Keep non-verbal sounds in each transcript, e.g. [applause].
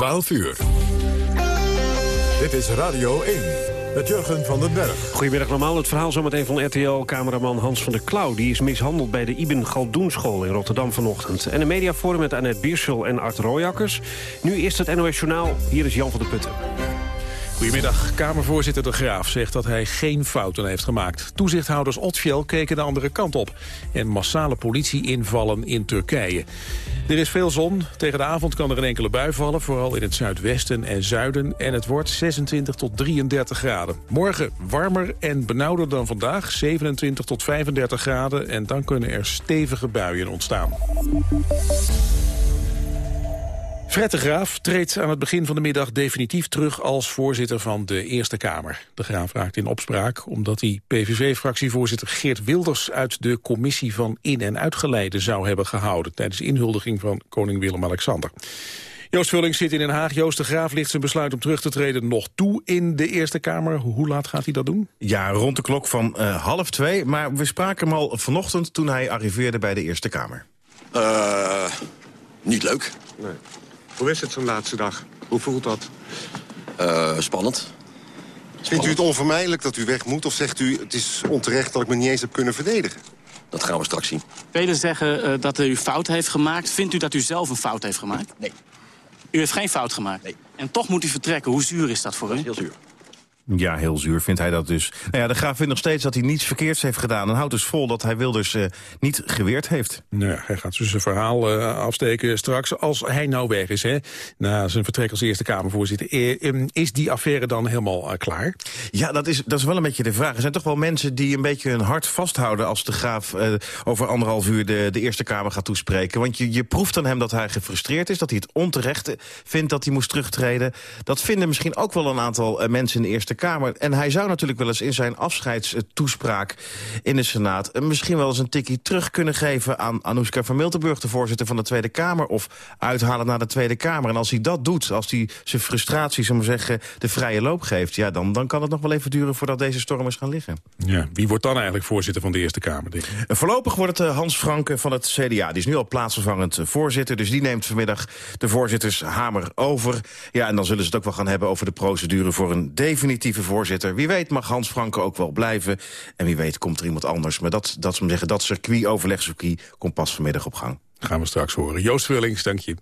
12 uur. Dit is Radio 1 met Jurgen van den Berg. Goedemiddag normaal. Het verhaal zometeen van RTL-cameraman Hans van der Klauw. Die is mishandeld bij de Ibn Galdoenschool in Rotterdam vanochtend. En een mediaforum met Annette Biersel en Art Rooijakkers. Nu eerst het NOS Journaal. Hier is Jan van der Putten. Goedemiddag. Kamervoorzitter De Graaf zegt dat hij geen fouten heeft gemaakt. Toezichthouders Otfiel keken de andere kant op. En massale politieinvallen in Turkije. Er is veel zon. Tegen de avond kan er een enkele bui vallen. Vooral in het zuidwesten en zuiden. En het wordt 26 tot 33 graden. Morgen warmer en benauwder dan vandaag. 27 tot 35 graden. En dan kunnen er stevige buien ontstaan. Fred de Graaf treedt aan het begin van de middag definitief terug als voorzitter van de Eerste Kamer. De Graaf raakt in opspraak omdat hij PVV-fractievoorzitter Geert Wilders uit de commissie van in- en uitgeleide zou hebben gehouden tijdens de inhuldiging van koning Willem-Alexander. Joost Vullings zit in Den Haag. Joost de Graaf ligt zijn besluit om terug te treden nog toe in de Eerste Kamer. Hoe laat gaat hij dat doen? Ja, rond de klok van uh, half twee. Maar we spraken hem al vanochtend toen hij arriveerde bij de Eerste Kamer. Uh, niet leuk. Nee. Hoe is het zo'n laatste dag? Hoe voelt dat? Uh, spannend. Vindt u het onvermijdelijk dat u weg moet? Of zegt u, het is onterecht dat ik me niet eens heb kunnen verdedigen? Dat gaan we straks zien. Velen zeggen uh, dat u fout heeft gemaakt. Vindt u dat u zelf een fout heeft gemaakt? Nee. U heeft geen fout gemaakt? Nee. En toch moet u vertrekken. Hoe zuur is dat voor dat u? Is heel zuur. Ja, heel zuur vindt hij dat dus. Nou ja, de graaf vindt nog steeds dat hij niets verkeerds heeft gedaan... en houdt dus vol dat hij Wilders uh, niet geweerd heeft. Nou ja, hij gaat dus zijn verhaal uh, afsteken straks als hij nou weg is. Hè, na zijn vertrek als Eerste Kamervoorzitter. Uh, is die affaire dan helemaal klaar? Ja, dat is, dat is wel een beetje de vraag. Er zijn toch wel mensen die een beetje hun hart vasthouden... als de graaf over anderhalf uur de, de Eerste Kamer gaat toespreken. Want je, je proeft aan hem dat hij gefrustreerd is... dat hij het onterecht vindt dat hij moest terugtreden. Dat vinden misschien ook wel een aantal mensen in de Eerste Kamer. En hij zou natuurlijk wel eens in zijn afscheidstoespraak in de Senaat... misschien wel eens een tikkie terug kunnen geven aan Anoushka van Miltenburg... de voorzitter van de Tweede Kamer, of uithalen naar de Tweede Kamer. En als hij dat doet, als hij zijn frustratie, zullen we zeggen, de vrije loop geeft... Ja, dan, dan kan het nog wel even duren voordat deze storm is gaan liggen. Ja, wie wordt dan eigenlijk voorzitter van de Eerste Kamer? Denk ik? Voorlopig wordt het Hans Franke van het CDA. Die is nu al plaatsvervangend voorzitter, dus die neemt vanmiddag de voorzittershamer over. Ja, en dan zullen ze het ook wel gaan hebben over de procedure voor een voorzitter. Wie weet mag Hans Franke ook wel blijven. En wie weet komt er iemand anders. Maar dat, dat, zeggen, dat circuit, overlegcircuit, komt pas vanmiddag op gang. Gaan we straks horen. Joost Vullings, dank je.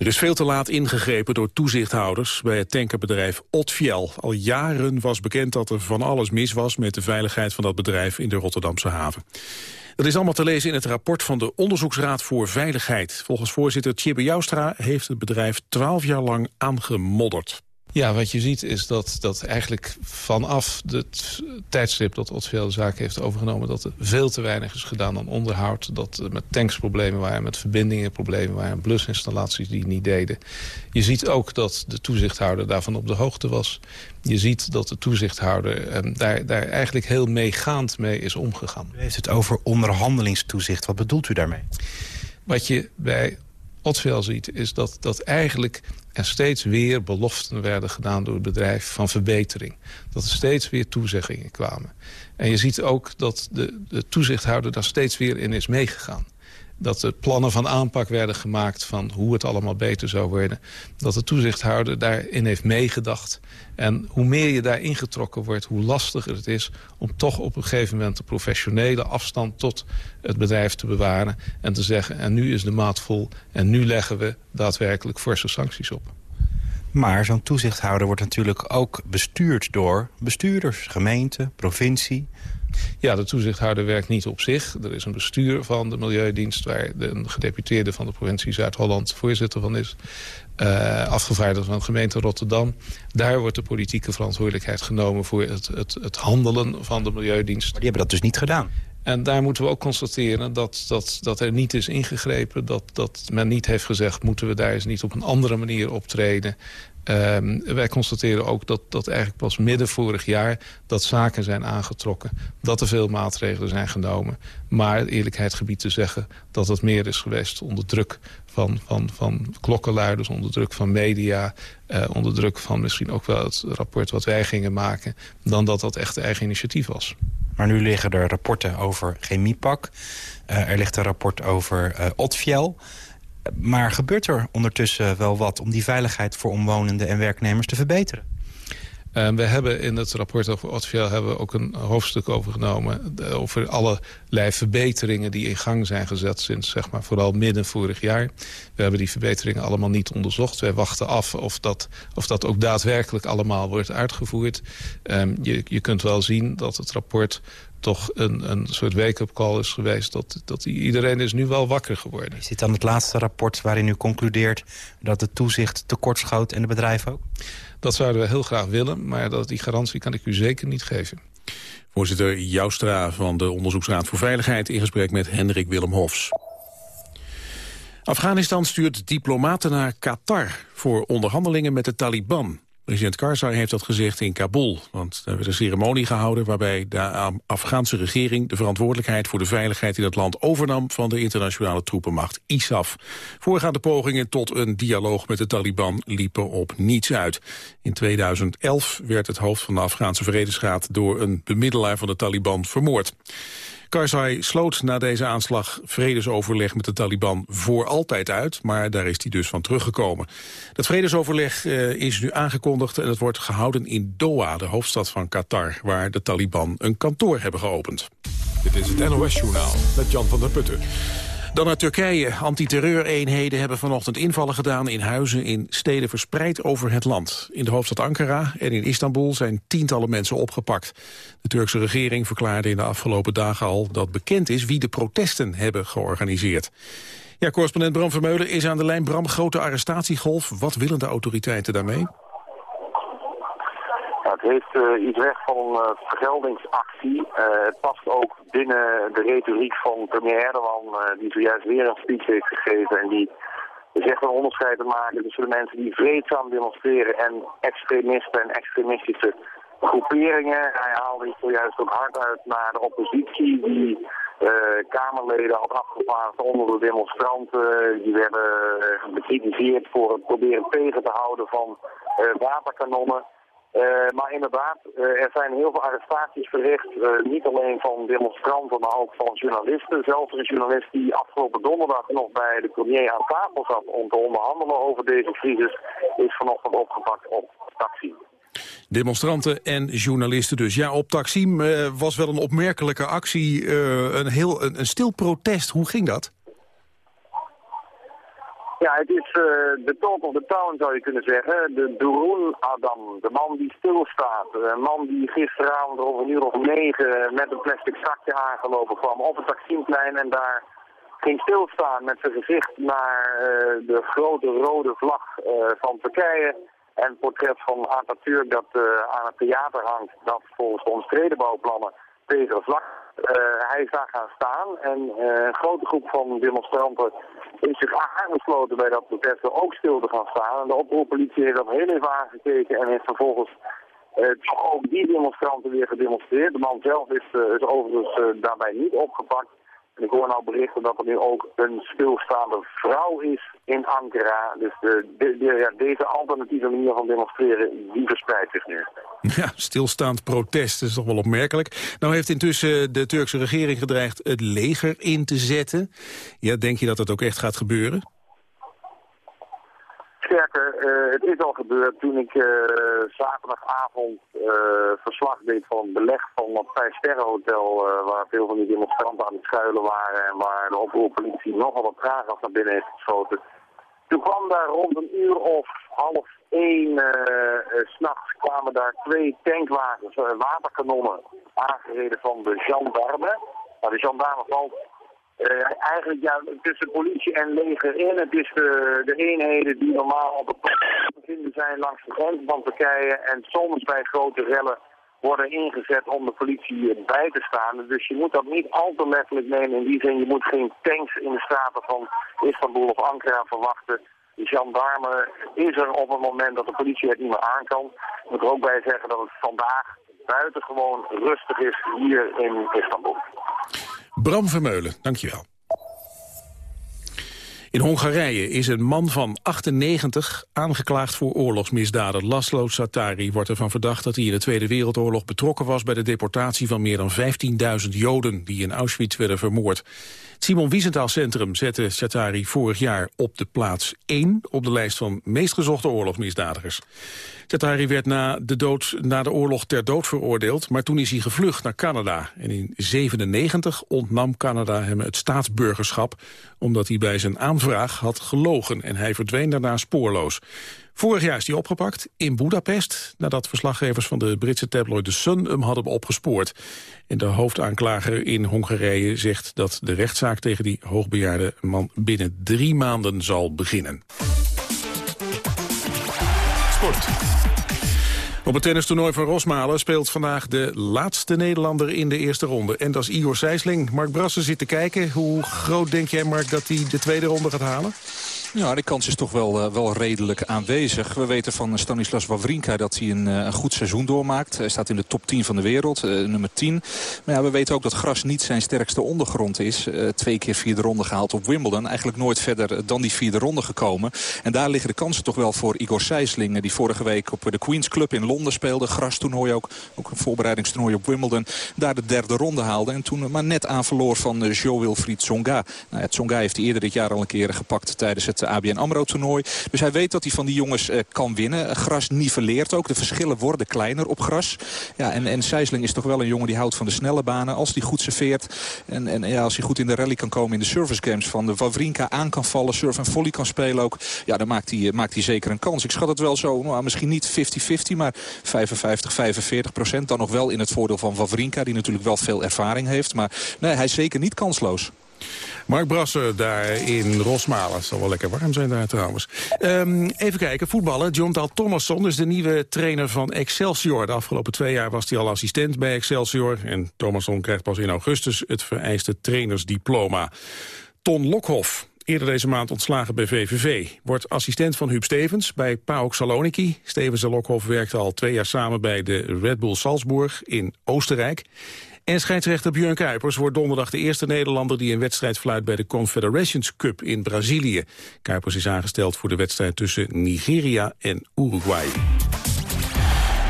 Er is veel te laat ingegrepen door toezichthouders bij het tankerbedrijf Otfiel. Al jaren was bekend dat er van alles mis was met de veiligheid van dat bedrijf in de Rotterdamse haven. Dat is allemaal te lezen in het rapport van de Onderzoeksraad voor Veiligheid. Volgens voorzitter Tjibbe Joustra heeft het bedrijf twaalf jaar lang aangemodderd. Ja, wat je ziet is dat, dat eigenlijk vanaf het tijdstip dat Otfiel de zaak heeft overgenomen... dat er veel te weinig is gedaan aan onderhoud. Dat er met tanksproblemen waren, met verbindingen problemen waren... blusinstallaties die niet deden. Je ziet ook dat de toezichthouder daarvan op de hoogte was. Je ziet dat de toezichthouder eh, daar, daar eigenlijk heel meegaand mee is omgegaan. U heeft het over onderhandelingstoezicht. Wat bedoelt u daarmee? Wat je bij Otfiel ziet, is dat, dat eigenlijk er steeds weer beloften werden gedaan door het bedrijf van verbetering. Dat er steeds weer toezeggingen kwamen. En je ziet ook dat de, de toezichthouder daar steeds weer in is meegegaan dat er plannen van aanpak werden gemaakt... van hoe het allemaal beter zou worden. Dat de toezichthouder daarin heeft meegedacht. En hoe meer je daarin getrokken wordt... hoe lastiger het is om toch op een gegeven moment... de professionele afstand tot het bedrijf te bewaren... en te zeggen, en nu is de maat vol... en nu leggen we daadwerkelijk forse sancties op. Maar zo'n toezichthouder wordt natuurlijk ook bestuurd door bestuurders, gemeente, provincie. Ja, de toezichthouder werkt niet op zich. Er is een bestuur van de Milieudienst... waar de, een gedeputeerde van de provincie Zuid-Holland voorzitter van is. Uh, afgevaardigd van de gemeente Rotterdam. Daar wordt de politieke verantwoordelijkheid genomen... voor het, het, het handelen van de Milieudienst. Maar die hebben dat dus niet gedaan. En daar moeten we ook constateren dat, dat, dat er niet is ingegrepen. Dat, dat men niet heeft gezegd, moeten we daar eens niet op een andere manier optreden. Um, wij constateren ook dat, dat eigenlijk pas midden vorig jaar... dat zaken zijn aangetrokken, dat er veel maatregelen zijn genomen. Maar eerlijkheid gebied te zeggen dat het meer is geweest... onder druk van, van, van klokkenluiders, onder druk van media... Uh, onder druk van misschien ook wel het rapport wat wij gingen maken... dan dat dat echt eigen initiatief was. Maar nu liggen er rapporten over chemiepak. Uh, er ligt een rapport over uh. Maar gebeurt er ondertussen wel wat om die veiligheid voor omwonenden en werknemers te verbeteren? En we hebben in het rapport over Otfiel hebben ook een hoofdstuk overgenomen... over allerlei verbeteringen die in gang zijn gezet sinds zeg maar, vooral midden vorig jaar. We hebben die verbeteringen allemaal niet onderzocht. Wij wachten af of dat, of dat ook daadwerkelijk allemaal wordt uitgevoerd. Um, je, je kunt wel zien dat het rapport toch een, een soort wake-up call is geweest... Dat, dat iedereen is nu wel wakker geworden. Is dit dan het laatste rapport waarin u concludeert... dat het toezicht tekortschoot en de bedrijven ook? Dat zouden we heel graag willen, maar dat, die garantie kan ik u zeker niet geven. Voorzitter Joustra van de Onderzoeksraad voor Veiligheid... in gesprek met Hendrik Willem Hofs. Afghanistan stuurt diplomaten naar Qatar... voor onderhandelingen met de Taliban. President Karzai heeft dat gezegd in Kabul. Want er werd een ceremonie gehouden waarbij de Afghaanse regering... de verantwoordelijkheid voor de veiligheid in het land overnam... van de internationale troepenmacht ISAF. Voorgaande pogingen tot een dialoog met de Taliban liepen op niets uit. In 2011 werd het hoofd van de Afghaanse Vredesraad... door een bemiddelaar van de Taliban vermoord. Karzai sloot na deze aanslag vredesoverleg met de Taliban voor altijd uit, maar daar is hij dus van teruggekomen. Dat vredesoverleg uh, is nu aangekondigd en het wordt gehouden in Doha, de hoofdstad van Qatar, waar de Taliban een kantoor hebben geopend. Dit is het NOS Journaal met Jan van der Putten. Dan naar Turkije. Antiterreureenheden hebben vanochtend invallen gedaan in huizen in steden verspreid over het land. In de hoofdstad Ankara en in Istanbul zijn tientallen mensen opgepakt. De Turkse regering verklaarde in de afgelopen dagen al dat bekend is wie de protesten hebben georganiseerd. Ja, correspondent Bram Vermeulen is aan de lijn. Bram, grote arrestatiegolf. Wat willen de autoriteiten daarmee? Het heeft uh, iets weg van een uh, vergeldingsactie. Uh, het past ook binnen de retoriek van premier Erdogan, die zojuist weer een speech heeft gegeven en die zegt een onderscheid te maken tussen de mensen die vreedzaam demonstreren en extremisten en extremistische groeperingen. Hij haalde zojuist ook hard uit naar de oppositie die Kamerleden had afgevaardigd onder de demonstranten. Die werden bekritiseerd voor het proberen tegen te houden van waterkanonnen. Uh, maar inderdaad, uh, er zijn heel veel arrestaties verricht. Uh, niet alleen van demonstranten, maar ook van journalisten. Zelfs een journalist die afgelopen donderdag nog bij de premier aan tafel zat om te onderhandelen over deze crisis, is vanochtend opgepakt op taxi. Demonstranten en journalisten dus. Ja, op Taksim was wel een opmerkelijke actie, een, heel, een stil protest. Hoe ging dat? Het is uh, de talk of the town zou je kunnen zeggen. De Durun Adam, de man die stilstaat. Een man die gisteravond over een uur of negen met een plastic zakje aangelopen kwam op het Taksimplein en daar ging stilstaan met zijn gezicht naar uh, de grote rode vlag uh, van Turkije. En het portret van Atatürk dat aan het theater hangt, dat volgens de omstreden bouwplannen tegen de vlag. Hij is daar gaan staan en een grote groep van demonstranten is zich aangesloten bij dat protest ook stil te gaan staan. En de oproeppolitie heeft dat heel even aangekeken en heeft vervolgens toch ook die demonstranten weer gedemonstreerd. De man zelf is, is overigens daarbij niet opgepakt. Ik hoor nou berichten dat er nu ook een stilstaande vrouw is in Ankara. Dus de, ja, deze alternatieve manier van demonstreren, die verspreidt zich nu. Ja, stilstaand protest, is toch wel opmerkelijk. Nou heeft intussen de Turkse regering gedreigd het leger in te zetten. Ja, denk je dat dat ook echt gaat gebeuren? Sterker, uh, het is al gebeurd toen ik uh, zaterdagavond uh, verslag deed van het beleg van het Vijfsterrenhotel, waar veel van die demonstranten aan het schuilen waren en waar de oproeppolitie nogal wat traaggas naar binnen heeft geschoten. Toen kwam daar rond een uur of half één s'nachts kwamen daar twee tankwagens, waterkanonnen, aangereden van de gendarme. Nou, de gendarme valt uh, eigenlijk ja, tussen politie en leger in. Het is de, de eenheden die normaal op het te vinden zijn langs de grens van Turkije. En soms bij grote rellen worden ingezet om de politie bij te staan. Dus je moet dat niet al te letterlijk nemen. In die zin, je moet geen tanks in de straten van Istanbul of Ankara verwachten. De gendarme is er op het moment dat de politie het niet meer aan kan. Ik moet er ook bij zeggen dat het vandaag buitengewoon rustig is hier in Istanbul. Bram Vermeulen, dankjewel. In Hongarije is een man van 98 aangeklaagd voor oorlogsmisdaden. Laszlo Satari wordt ervan verdacht dat hij in de Tweede Wereldoorlog betrokken was bij de deportatie van meer dan 15.000 Joden die in Auschwitz werden vermoord. Simon Wiesenthal Centrum zette Chatari vorig jaar op de plaats 1... op de lijst van meest gezochte oorlogsmisdadigers. Chatari werd na de, dood, na de oorlog ter dood veroordeeld... maar toen is hij gevlucht naar Canada. En in 97 ontnam Canada hem het staatsburgerschap... omdat hij bij zijn aanvraag had gelogen. En hij verdween daarna spoorloos. Vorig jaar is hij opgepakt in Budapest... nadat verslaggevers van de Britse tabloid The Sun hem hadden opgespoord. En de hoofdaanklager in Hongarije zegt dat de rechtszaak tegen die hoogbejaarde man binnen drie maanden zal beginnen. Sport. Op het tennistoernooi van Rosmalen speelt vandaag de laatste Nederlander in de eerste ronde. En dat is Igor Sijsling. Mark Brassen zit te kijken. Hoe groot denk jij, Mark, dat hij de tweede ronde gaat halen? Ja, de kans is toch wel, uh, wel redelijk aanwezig. We weten van Stanislas Wawrinka dat hij een, uh, een, goed seizoen doormaakt. Hij staat in de top 10 van de wereld, uh, nummer 10. Maar ja, we weten ook dat gras niet zijn sterkste ondergrond is. twee keer vierde ronde gehaald op Wimbledon. Eigenlijk nooit verder dan die vierde ronde gekomen. En daar liggen de kansen toch wel voor Igor Sijsling. Die vorige week op de Queen's Club in Londen speelde. Grastoernooi ook. Ook een voorbereidingstoernooi op Wimbledon. Daar de derde ronde haalde. En toen maar net aan verloor van Jo Wilfried Tsonga. Nou Tsonga heeft hij eerder dit jaar al een keer gepakt tijdens het ABN AMRO-toernooi. Dus hij weet dat hij van die jongens uh, kan winnen. Gras niveleert ook. De verschillen worden kleiner op gras. Ja, en, en Sijsling is toch wel een jongen die houdt van de snelle banen. Als hij goed serveert en, en ja, als hij goed in de rally kan komen in de service games van de Wawrinka aan kan vallen, surf en volley kan spelen ook. Ja, dan maakt hij, maakt hij zeker een kans. Ik schat het wel zo, nou, misschien niet 50-50, maar 55, 45 procent. Dan nog wel in het voordeel van Wawrinka, die natuurlijk wel veel ervaring heeft. Maar nee, hij is zeker niet kansloos. Mark Brassen daar in Rosmalen. Het zal wel lekker warm zijn daar trouwens. Um, even kijken, voetballen. Jontal Thomasson is de nieuwe trainer van Excelsior. De afgelopen twee jaar was hij al assistent bij Excelsior. En Thomasson krijgt pas in augustus het vereiste trainersdiploma. Ton Lokhoff, eerder deze maand ontslagen bij VVV. Wordt assistent van Huub Stevens bij PAOK Saloniki. Stevens en Lokhoff werkten al twee jaar samen bij de Red Bull Salzburg in Oostenrijk. En scheidsrechter Björn Kuipers wordt donderdag de eerste Nederlander... die een wedstrijd fluit bij de Confederations Cup in Brazilië. Kuipers is aangesteld voor de wedstrijd tussen Nigeria en Uruguay.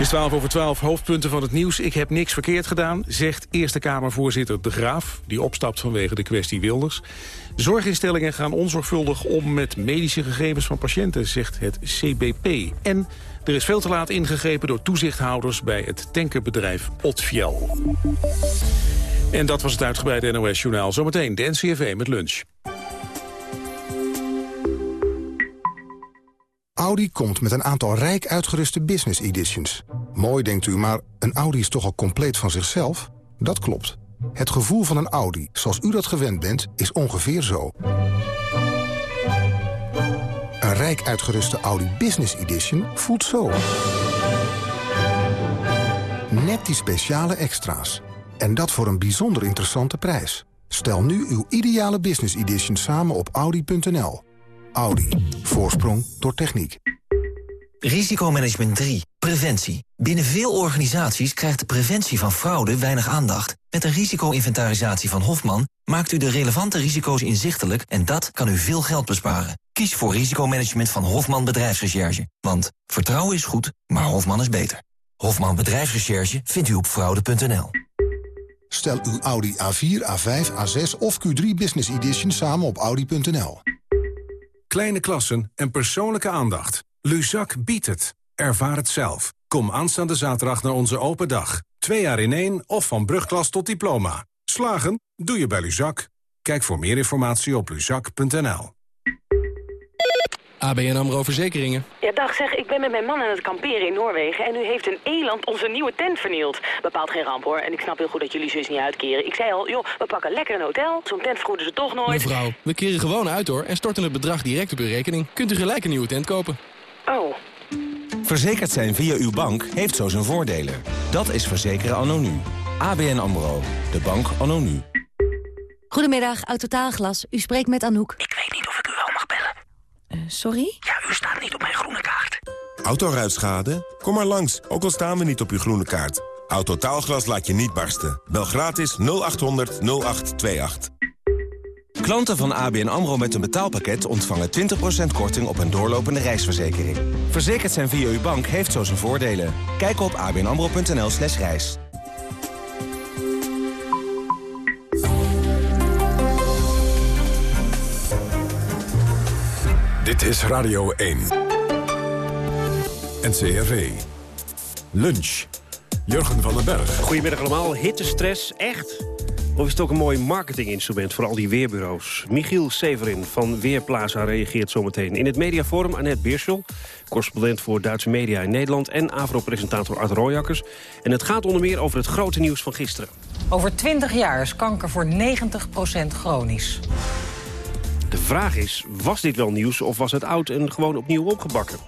Het is 12 over 12 hoofdpunten van het nieuws. Ik heb niks verkeerd gedaan, zegt Eerste Kamervoorzitter De Graaf... die opstapt vanwege de kwestie Wilders. Zorginstellingen gaan onzorgvuldig om met medische gegevens van patiënten... zegt het CBP. En er is veel te laat ingegrepen door toezichthouders... bij het tankerbedrijf Otfiel. En dat was het uitgebreide NOS-journaal. Zometeen de NCRV met lunch. Audi komt met een aantal rijk uitgeruste business editions. Mooi denkt u, maar een Audi is toch al compleet van zichzelf? Dat klopt. Het gevoel van een Audi, zoals u dat gewend bent, is ongeveer zo. Een rijk uitgeruste Audi Business Edition voelt zo. Net die speciale extra's. En dat voor een bijzonder interessante prijs. Stel nu uw ideale Business Edition samen op Audi.nl. Audi. Voorsprong door techniek. Risicomanagement 3. Preventie. Binnen veel organisaties krijgt de preventie van fraude weinig aandacht. Met een risico-inventarisatie van Hofman maakt u de relevante risico's inzichtelijk... en dat kan u veel geld besparen. Kies voor risicomanagement van Hofman Bedrijfsrecherche. Want vertrouwen is goed, maar Hofman is beter. Hofman Bedrijfsrecherche vindt u op fraude.nl. Stel uw Audi A4, A5, A6 of Q3 Business Edition samen op Audi.nl. Kleine klassen en persoonlijke aandacht. Luzak biedt het. Ervaar het zelf. Kom aanstaande zaterdag naar onze open dag. Twee jaar in één of van brugklas tot diploma. Slagen? Doe je bij Luzak. Kijk voor meer informatie op luzak.nl. ABN AMRO Verzekeringen. Ja, dag zeg, ik ben met mijn man aan het kamperen in Noorwegen... en nu heeft een eland onze nieuwe tent vernield. Bepaalt geen ramp, hoor. En ik snap heel goed dat jullie zus niet uitkeren. Ik zei al, joh, we pakken lekker een hotel. Zo'n tent vergoeden ze toch nooit. Mevrouw, we keren gewoon uit, hoor. En storten het bedrag direct op uw rekening. Kunt u gelijk een nieuwe tent kopen. Oh. Verzekerd zijn via uw bank heeft zo zijn voordelen. Dat is verzekeren anno nu. ABN AMRO. De bank anno nu. Goedemiddag, Autotaalglas. U spreekt met Anouk. Ik weet niet of ik u wel mag bellen. Uh, sorry? Ja, u staat niet op mijn groene kaart. Autoruitschade? Kom maar langs, ook al staan we niet op uw groene kaart. Autotaalglas laat je niet barsten. Bel gratis 0800 0828. Klanten van ABN AMRO met een betaalpakket ontvangen 20% korting op een doorlopende reisverzekering. Verzekerd zijn via uw bank heeft zo zijn voordelen. Kijk op abnamro.nl slash reis. Dit is Radio 1. NCRV. Lunch. Jurgen van den Berg. Goedemiddag allemaal. Hittestress, echt? Of is het ook een mooi marketinginstrument voor al die weerbureaus? Michiel Severin van Weerplaza reageert zometeen. In het mediaforum Annette Beerschel, correspondent voor Duitse media in Nederland... en AVRO-presentator Art Rooijakkers. En het gaat onder meer over het grote nieuws van gisteren. Over 20 jaar is kanker voor 90% chronisch. De vraag is, was dit wel nieuws of was het oud en gewoon opnieuw opgebakken?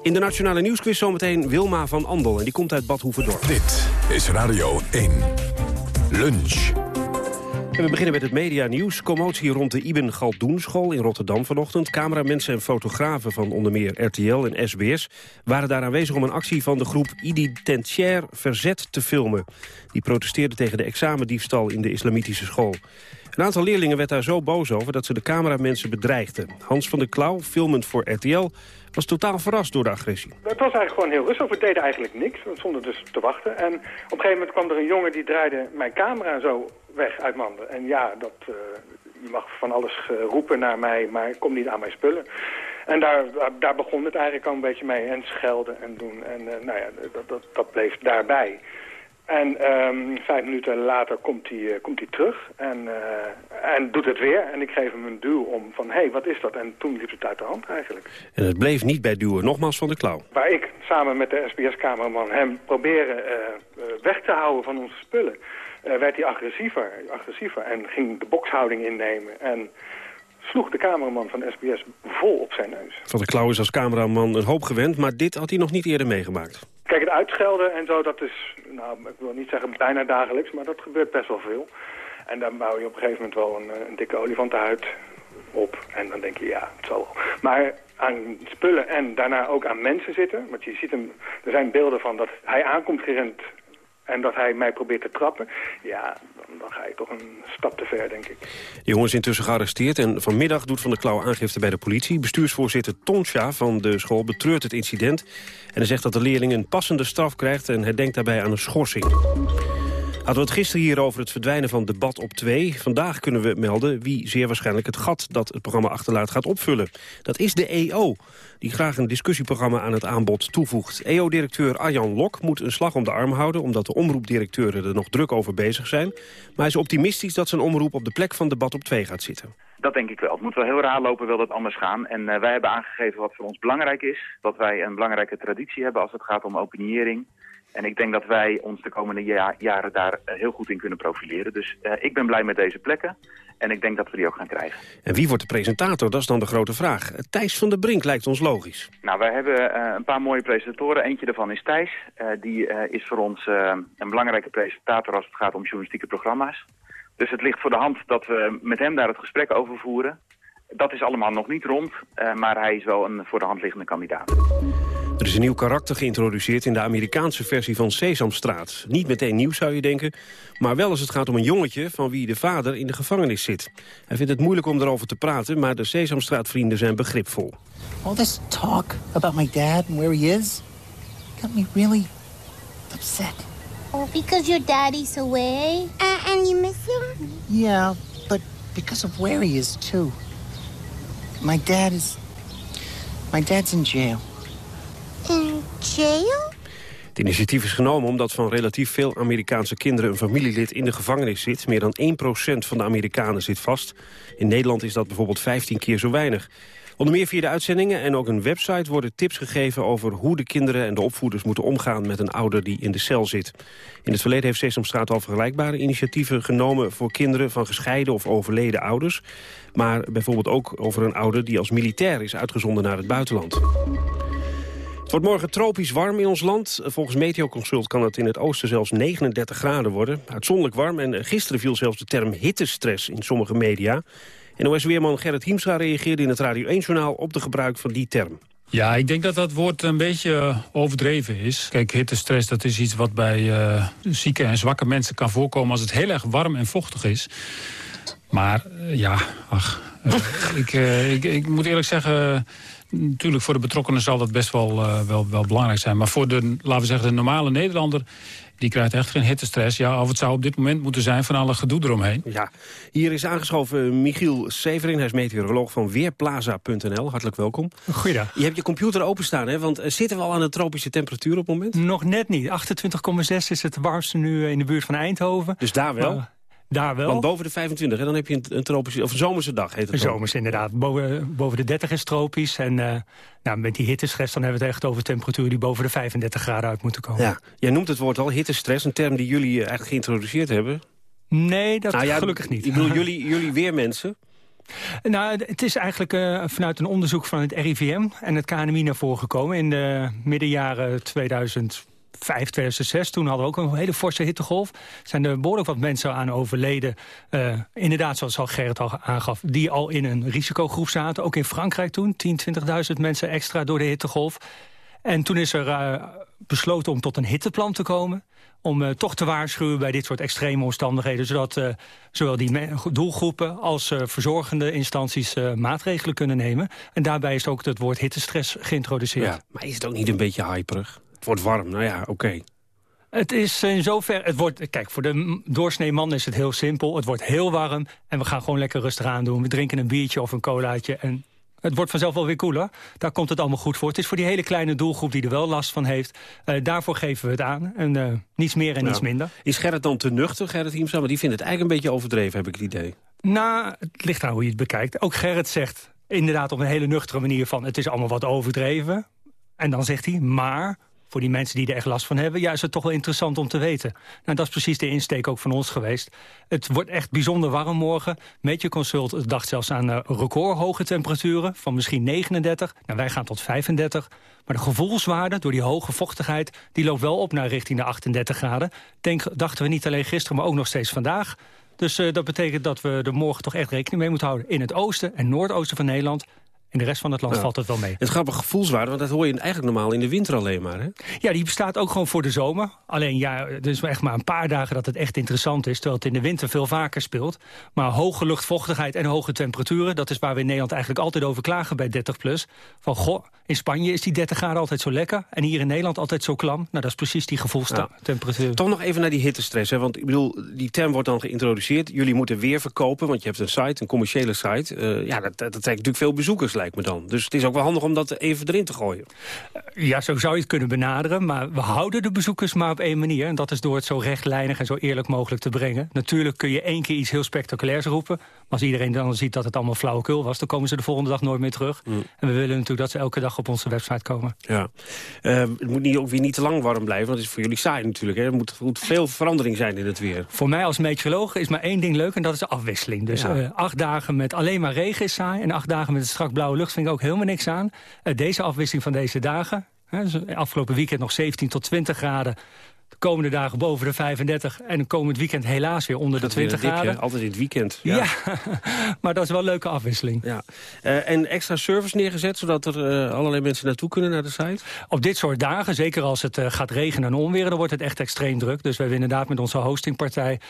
In de Nationale Nieuwsquiz zometeen Wilma van Andel. En die komt uit Bad Hoeverdorp. Dit is Radio 1. Lunch. We beginnen met het media-nieuws. Commotie rond de Iben Galdoenschool in Rotterdam vanochtend. Cameramensen en fotografen van onder meer RTL en SBS... waren daar aanwezig om een actie van de groep Identitair Verzet te filmen. Die protesteerde tegen de examendiefstal in de islamitische school. Een aantal leerlingen werd daar zo boos over dat ze de cameramensen bedreigden. Hans van der Klauw, filmend voor RTL, was totaal verrast door de agressie. Het was eigenlijk gewoon heel rustig. We deden eigenlijk niks. We stonden dus te wachten. En op een gegeven moment kwam er een jongen die draaide mijn camera zo weg uit manden. En ja, dat, uh, je mag van alles uh, roepen naar mij, maar kom niet aan mijn spullen. En daar, daar begon het eigenlijk al een beetje mee. En schelden en doen. En uh, nou ja, dat, dat, dat bleef daarbij. En um, vijf minuten later komt hij, uh, komt hij terug en, uh, en doet het weer. En ik geef hem een duw om van, hé, hey, wat is dat? En toen liep het uit de hand eigenlijk. En het bleef niet bij duwen, nogmaals van de klauw. Waar ik samen met de SBS-cameraman hem proberen uh, weg te houden van onze spullen... werd hij agressiever, agressiever en ging de bokshouding innemen... En sloeg de cameraman van SBS vol op zijn neus. Van der Klauw is als cameraman een hoop gewend, maar dit had hij nog niet eerder meegemaakt. Kijk, het uitschelden en zo, dat is, nou, ik wil niet zeggen bijna dagelijks, maar dat gebeurt best wel veel. En dan bouw je op een gegeven moment wel een, een dikke olifantenhuid op. En dan denk je, ja, het zal wel. Maar aan spullen en daarna ook aan mensen zitten. Want je ziet hem, er zijn beelden van dat hij aankomt gerend en dat hij mij probeert te trappen, ja, dan, ga je toch een stap te ver, denk ik. De jongen is intussen gearresteerd en vanmiddag doet Van der Klauw aangifte bij de politie. Bestuursvoorzitter Tonsja van de school betreurt het incident... en hij zegt dat de leerling een passende straf krijgt... en hij denkt daarbij aan een schorsing. Hadden we het gisteren hier over het verdwijnen van debat op 2. Vandaag kunnen we melden wie zeer waarschijnlijk het gat dat het programma achterlaat gaat opvullen. Dat is de EO, die graag een discussieprogramma aan het aanbod toevoegt. EO-directeur Arjan Lok moet een slag om de arm houden... omdat de omroepdirecteuren er nog druk over bezig zijn. Maar hij is optimistisch dat zijn omroep op de plek van debat op 2 gaat zitten. Dat denk ik wel. Het moet wel heel raar lopen, wil dat anders gaan. En uh, wij hebben aangegeven wat voor ons belangrijk is. Dat wij een belangrijke traditie hebben als het gaat om opiniëring. En ik denk dat wij ons de komende ja jaren daar uh, heel goed in kunnen profileren. Dus uh, ik ben blij met deze plekken. En ik denk dat we die ook gaan krijgen. En wie wordt de presentator? Dat is dan de grote vraag. Thijs van der Brink lijkt ons logisch. Nou, wij hebben uh, een paar mooie presentatoren. Eentje daarvan is Thijs. die is voor ons een belangrijke presentator als het gaat om journalistieke programma's. Dus het ligt voor de hand dat we met hem daar het gesprek over voeren. Dat is allemaal nog niet rond, maar hij is wel een voor de hand liggende kandidaat. Er is een nieuw karakter geïntroduceerd in de Amerikaanse versie van Sesamstraat. Niet meteen nieuw zou je denken, maar wel als het gaat om een jongetje... van wie de vader in de gevangenis zit. Hij vindt het moeilijk om erover te praten, maar de Sesamstraatvrienden zijn begripvol. All this talk about my dad and where he is... got me really upset. Oh, because your daddy's away? Uh, and you miss him? Yeah, but because of where he is, too. My dad is... My dad's in jail. Het initiatief is genomen omdat van relatief veel Amerikaanse kinderen... een familielid in de gevangenis zit. Meer dan 1% van de Amerikanen zit vast. In Nederland is dat bijvoorbeeld 15 keer zo weinig. Onder meer via de uitzendingen en ook een website worden tips gegeven... over hoe de kinderen en de opvoeders moeten omgaan met een ouder die in de cel zit. In het verleden heeft Sesamstraat al vergelijkbare initiatieven genomen... voor kinderen van gescheiden of overleden ouders. Maar bijvoorbeeld ook over een ouder die als militair is uitgezonden naar het buitenland. Wordt morgen tropisch warm in ons land. Volgens Meteoconsult kan het in het oosten zelfs 39 graden worden. Uitzonderlijk warm en gisteren viel zelfs de term hittestress in sommige media. En OS-weerman Gerrit Hiemstra reageerde in het Radio 1-journaal op de gebruik van die term. Ja, ik denk dat dat woord een beetje overdreven is. Kijk, hittestress dat is iets wat bij uh, zieke en zwakke mensen kan voorkomen... als het heel erg warm en vochtig is. Maar ja, ach, [laughs] ik, ik, moet eerlijk zeggen natuurlijk voor de betrokkenen zal dat best wel, eh, wel, wel belangrijk zijn. Maar voor de, laten we zeggen, de normale Nederlander... die krijgt echt geen hittestress. Ja, of het zou op dit moment moeten zijn van alle gedoe eromheen. Ja, hier is aangeschoven Michiel Severin. Hij is meteoroloog van Weerplaza.nl. Hartelijk welkom. Goeiedag. Je hebt je computer openstaan, hè? Want eh, zitten we al aan de tropische temperatuur op het moment? Nog net niet. 28,6 is het warmste nu in de buurt van Eindhoven. Dus daar wel? Maar daar wel. Want boven de 25, hè, dan heb je een, een tropische, of een zomerse dag, heet het Een inderdaad. Boven, boven de 30 is tropisch. En eh, nou, met die hittestress dan hebben we het echt over temperaturen... die boven de 35 graden uit moeten komen. Ja, jij noemt het woord al, hittestress, een term die jullie eh, eigenlijk geïntroduceerd hebben. Nee, dat Nou ja, gelukkig niet. Ik bedoel, [laughs] jullie, jullie weermensen. Nou, het is eigenlijk eh, vanuit een onderzoek van het RIVM en het KNMI naar voren gekomen. In de middenjaren 2005, 2006, toen hadden we ook een hele forse hittegolf. Zijn er behoorlijk wat mensen aan overleden. eh, inderdaad, zoals al Gerrit al aangaf, die al in een risicogroep zaten. Ook in Frankrijk toen, 10.000, 20.000 mensen extra door de hittegolf. En toen is er eh, besloten om tot een hitteplan te komen. Om eh, toch te waarschuwen bij dit soort extreme omstandigheden. Zodat zowel die doelgroepen als verzorgende instanties maatregelen kunnen nemen. En daarbij is ook het woord hittestress geïntroduceerd. Ja, maar is het ook niet een beetje hyperig? Het wordt warm, nou ja, oké. Het is in zover, het wordt, kijk, voor de doorsnee man is het heel simpel. Het wordt heel warm en we gaan gewoon lekker rustig aan doen. We drinken een biertje of een colaatje en het wordt vanzelf wel weer koeler. Daar komt het allemaal goed voor. Het is voor die hele kleine doelgroep die er wel last van heeft. eh, daarvoor geven we het aan. En eh, niets meer en niets minder. Is Gerrit dan te nuchter, Gerrit Hiemstra? Maar die vindt het eigenlijk een beetje overdreven, heb ik het idee. Nou, het ligt aan hoe je het bekijkt. Ook Gerrit zegt inderdaad op een hele nuchtere manier van... het is allemaal wat overdreven. En dan zegt hij, maar voor die mensen die er echt last van hebben... ja, is het toch wel interessant om te weten. Nou, dat is precies de insteek ook van ons geweest. Het wordt echt bijzonder warm morgen. Meteor Consult dacht zelfs aan eh, recordhoge temperaturen... van misschien 39. Nou, wij gaan tot 35. Maar de gevoelswaarde door die hoge vochtigheid... die loopt wel op naar richting de 38 graden. Denk, dachten we niet alleen gisteren, maar ook nog steeds vandaag. Dus eh, dat betekent dat we er morgen toch echt rekening mee moeten houden. In het oosten en noordoosten van Nederland. In de rest van het land valt het wel mee. Het grappige gevoelswaarde, want dat hoor je eigenlijk normaal in de winter alleen maar, hè? Ja, die bestaat ook gewoon voor de zomer. Alleen ja, er is echt maar een paar dagen dat het echt interessant is... terwijl het in de winter veel vaker speelt. Maar hoge luchtvochtigheid en hoge temperaturen... dat is waar we in Nederland eigenlijk altijd over klagen bij 30 plus. Van goh, in Spanje is die 30 graden altijd zo lekker... en hier in Nederland altijd zo klam. Nou, dat is precies die gevoelstemperatuur. Toch nog even naar die hittestress, hè? want ik bedoel, die term wordt dan geïntroduceerd. Jullie moeten weer verkopen, want je hebt een site, een commerciële site. Eh, ja, dat, dat trekt natuurlijk veel bezoekers, dan. Dus het is ook wel handig om dat even erin te gooien. Ja, zo zou je het kunnen benaderen. Maar we houden de bezoekers maar op één manier. En dat is door het zo rechtlijnig en zo eerlijk mogelijk te brengen. Natuurlijk kun je één keer iets heel spectaculairs roepen. Als iedereen dan ziet dat het allemaal flauwekul was... dan komen ze de volgende dag nooit meer terug. Mm. En we willen natuurlijk dat ze elke dag op onze website komen. Ja. Eh, het moet niet, ook weer niet te lang warm blijven, want het is voor jullie saai natuurlijk. Hè? Er moet, moet veel verandering zijn in het weer. Voor mij als meteoroloog is maar één ding leuk en dat is de afwisseling. Dus Ja. eh, acht dagen met alleen maar regen is saai... en acht dagen met een strak blauwe lucht vind ik ook helemaal niks aan. Eh, deze afwisseling van deze dagen... Hè, dus afgelopen weekend nog 17 tot 20 graden... De komende dagen boven de 35 en komend weekend helaas weer onder Dat de is weer 20 een dipje, graden. altijd in het weekend. Ja, [laughs] maar dat is wel een leuke afwisseling. Ja. Eh, en extra service neergezet, zodat er eh, allerlei mensen naartoe kunnen naar de site? Op dit soort dagen, zeker als het eh, gaat regenen en onweren... dan wordt het echt extreem druk. Dus we hebben inderdaad met onze hostingpartij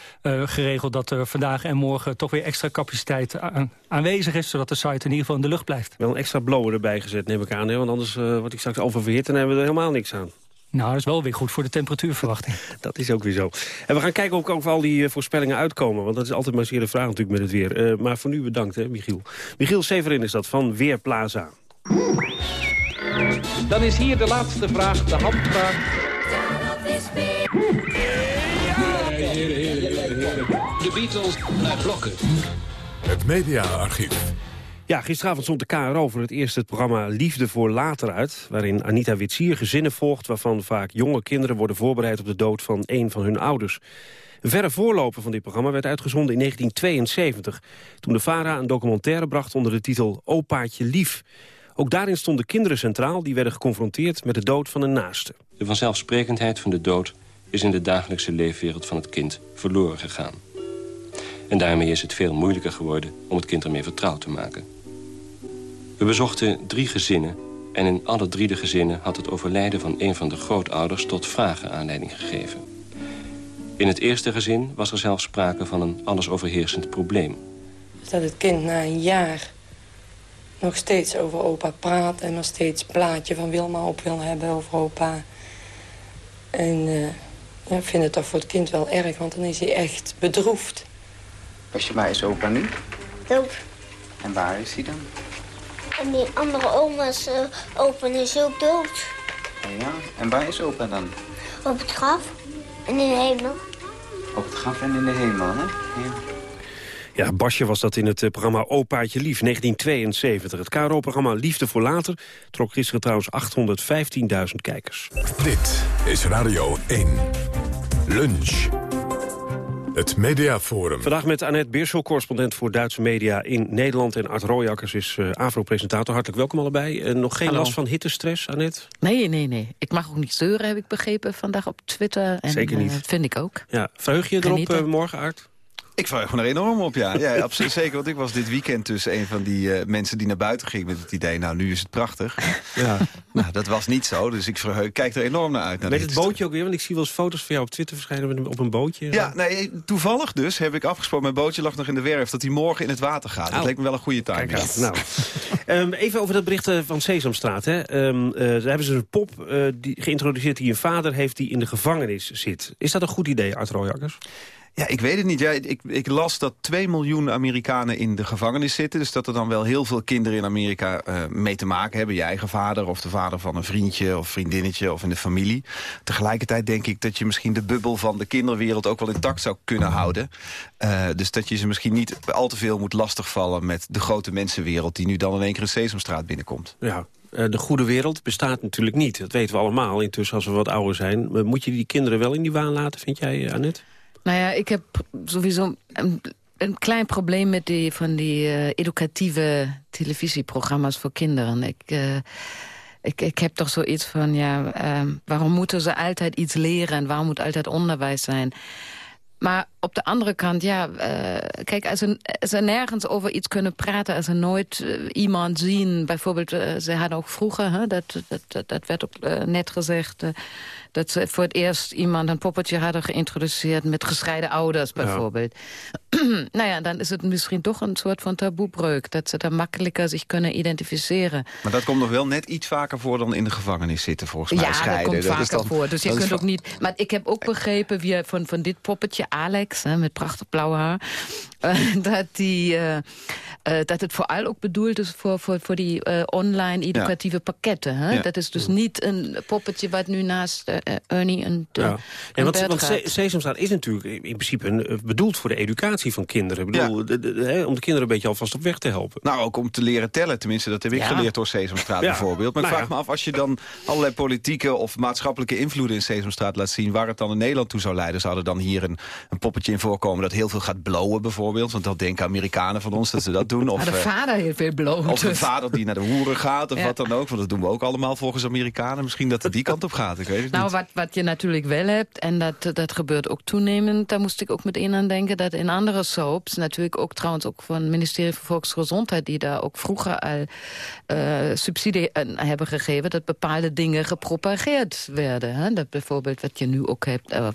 geregeld... dat er vandaag en morgen toch weer extra capaciteit aan- aanwezig is... zodat de site in ieder geval in de lucht blijft. Wel een extra blower erbij gezet, neem ik aan. Hè? Want anders word ik straks oververhit en hebben we er helemaal niks aan. Nou, dat is wel weer goed voor de temperatuurverwachting. Dat is ook weer zo. En we gaan kijken of ook al die eh, voorspellingen uitkomen. Want dat is altijd maar zeer de vraag natuurlijk met het weer. Eh, maar voor nu bedankt, hè, Michiel. Michiel Severin is dat van Weerplaza. Dan is hier de laatste vraag, de handvraag. De Beatles naar blokken. Het mediaarchief. Ja, gisteravond stond de KRO voor het eerst het programma Liefde voor Later uit... waarin Anita Witsier gezinnen volgt... waarvan vaak jonge kinderen worden voorbereid op de dood van een van hun ouders. Een verre voorloper van dit programma werd uitgezonden in 1972... toen de VARA een documentaire bracht onder de titel Opaatje Lief. Ook daarin stonden kinderen centraal... die werden geconfronteerd met de dood van een naaste. De vanzelfsprekendheid van de dood is in de dagelijkse leefwereld van het kind verloren gegaan. En daarmee is het veel moeilijker geworden om het kind ermee vertrouwd te maken. We bezochten drie gezinnen en in alle drie de gezinnen had het overlijden van een van de grootouders tot vragen aanleiding gegeven. In het eerste gezin was er zelfs sprake van een allesoverheersend probleem. Dus dat het kind na een jaar nog steeds over opa praat... en nog steeds plaatje van Wilma op wil hebben over opa. En eh, ja, ik vind het toch voor het kind wel erg, want dan is hij echt bedroefd. Basje, waar is opa nu? Dood. En waar is hij dan? En die andere oma's uh, opa is ook dood. Oh ja, en waar is opa dan? Op het graf en in de hemel. Op het graf en in de hemel, hè? Ja. Ja, Basje was dat in het eh, programma Opaatje Lief, 1972. Het KRO-programma Liefde voor Later trok gisteren trouwens 815.000 kijkers. Dit is Radio 1. Lunch. Het Mediaforum. Vandaag met Annette Beerschel, correspondent voor Duitse media in Nederland. En Art Rooijakkers is uh, AVRO-presentator. Hartelijk welkom allebei. Uh, nog geen Hallo. last van hittestress, Annette? Nee, nee, nee. Ik mag ook niet zeuren, heb ik begrepen vandaag op Twitter. En, Zeker niet. Uh, dat vind ik ook. Ja. Verheug je erop uh, morgen, Art? Ik verheug me er enorm op, ja. [laughs] ja absoluut, zeker, want ik was dit weekend dus een van die uh, mensen die naar buiten ging met het idee... nou, nu is het prachtig. Ja. [laughs] nou, dat was niet zo, dus ik verheug, kijk er enorm naar uit. Naar met het bootje ook weer, want ik zie wel eens foto's van jou op Twitter verschijnen op een bootje. Ja, nee, toevallig dus heb ik afgesproken, mijn bootje lag nog in de werf... dat hij morgen in het water gaat. Oh. Dat leek me wel een goede timing. Kijk, nou. um, even over dat bericht van Sesamstraat. Hè. Um, uh, daar hebben ze een pop uh, die, geïntroduceerd die een vader heeft die in de gevangenis zit. Is dat een goed idee, Art Rooijakkers? Ja, ik weet het niet. Ja, ik, ik, las dat 2 miljoen Amerikanen in de gevangenis zitten. Dus dat er dan wel heel veel kinderen in Amerika uh, mee te maken hebben. Je eigen vader of de vader van een vriendje of vriendinnetje of in de familie. Tegelijkertijd denk ik dat je misschien de bubbel van de kinderwereld ook wel intact zou kunnen houden. Uh, dus dat je ze misschien niet al te veel moet lastigvallen met de grote mensenwereld... die nu dan in één keer een Sesamstraat binnenkomt. Ja, de goede wereld bestaat natuurlijk niet. Dat weten we allemaal intussen als we wat ouder zijn. Moet je die kinderen wel in die waan laten, vind jij, Annette? Nou ja, ik heb sowieso een, klein probleem met die, van die uh, educatieve televisieprogramma's voor kinderen. Ik, uh, ik, ik heb toch zoiets van, ja, uh, waarom moeten ze altijd iets leren... en waarom moet altijd onderwijs zijn... Maar op de andere kant, ja, uh, kijk, als ze, nergens over iets kunnen praten... als ze nooit uh, iemand zien, bijvoorbeeld, uh, ze hadden ook vroeger... Hè, dat, dat, dat werd ook net gezegd... dat ze voor het eerst iemand een poppetje hadden geïntroduceerd... met gescheiden ouders, bijvoorbeeld. Ja. [clears throat] nou ja, dan is het misschien toch een soort van taboebreuk... dat ze dan makkelijker zich kunnen identificeren. Maar dat komt nog wel net iets vaker voor dan in de gevangenis zitten, volgens mij, ja, scheiden. dat komt dat vaker dan, voor, dus je kunt ook niet... Maar ik heb ook begrepen via, van, van dit poppetje, Alex, hè, met prachtig blauw haar... Uh, [laughs] dat, die, uh, uh, dat het vooral ook bedoeld is voor, voor, voor die online educatieve ja. pakketten. Hè? Ja. Dat is dus niet een poppetje wat nu naast Ernie en de, ja. ja, want, want Sesamstraat is natuurlijk in principe een, bedoeld voor de educatie van kinderen. Ik bedoel, de, de, de, om de kinderen een beetje alvast op weg te helpen. Nou, ook om te leren tellen. Tenminste, dat heb ik geleerd door Sesamstraat bijvoorbeeld. Maar ik nou vraag me af, als je dan allerlei politieke of maatschappelijke invloeden in Sesamstraat laat zien... waar het dan in Nederland toe zou leiden, zouden dan hier een, een poppetje in voorkomen... dat heel veel gaat blowen bijvoorbeeld. Want dat denken Amerikanen van ons dat ze dat doen. [laughs] Of, de vader heeft veel blowen. Of een vader die naar de hoeren gaat of ja. wat dan ook. Want dat doen we ook allemaal volgens Amerikanen. Misschien dat het die kant op gaat, ik weet het nou, niet. Wat, wat je natuurlijk wel hebt, en dat, dat gebeurt ook toenemend... daar moest ik ook meteen aan denken, dat in andere soaps... natuurlijk ook trouwens ook van het ministerie van Volksgezondheid... die daar ook vroeger al uh, subsidie hebben gegeven... dat bepaalde dingen gepropageerd werden. Hè? Dat bijvoorbeeld wat je nu ook hebt... Uh,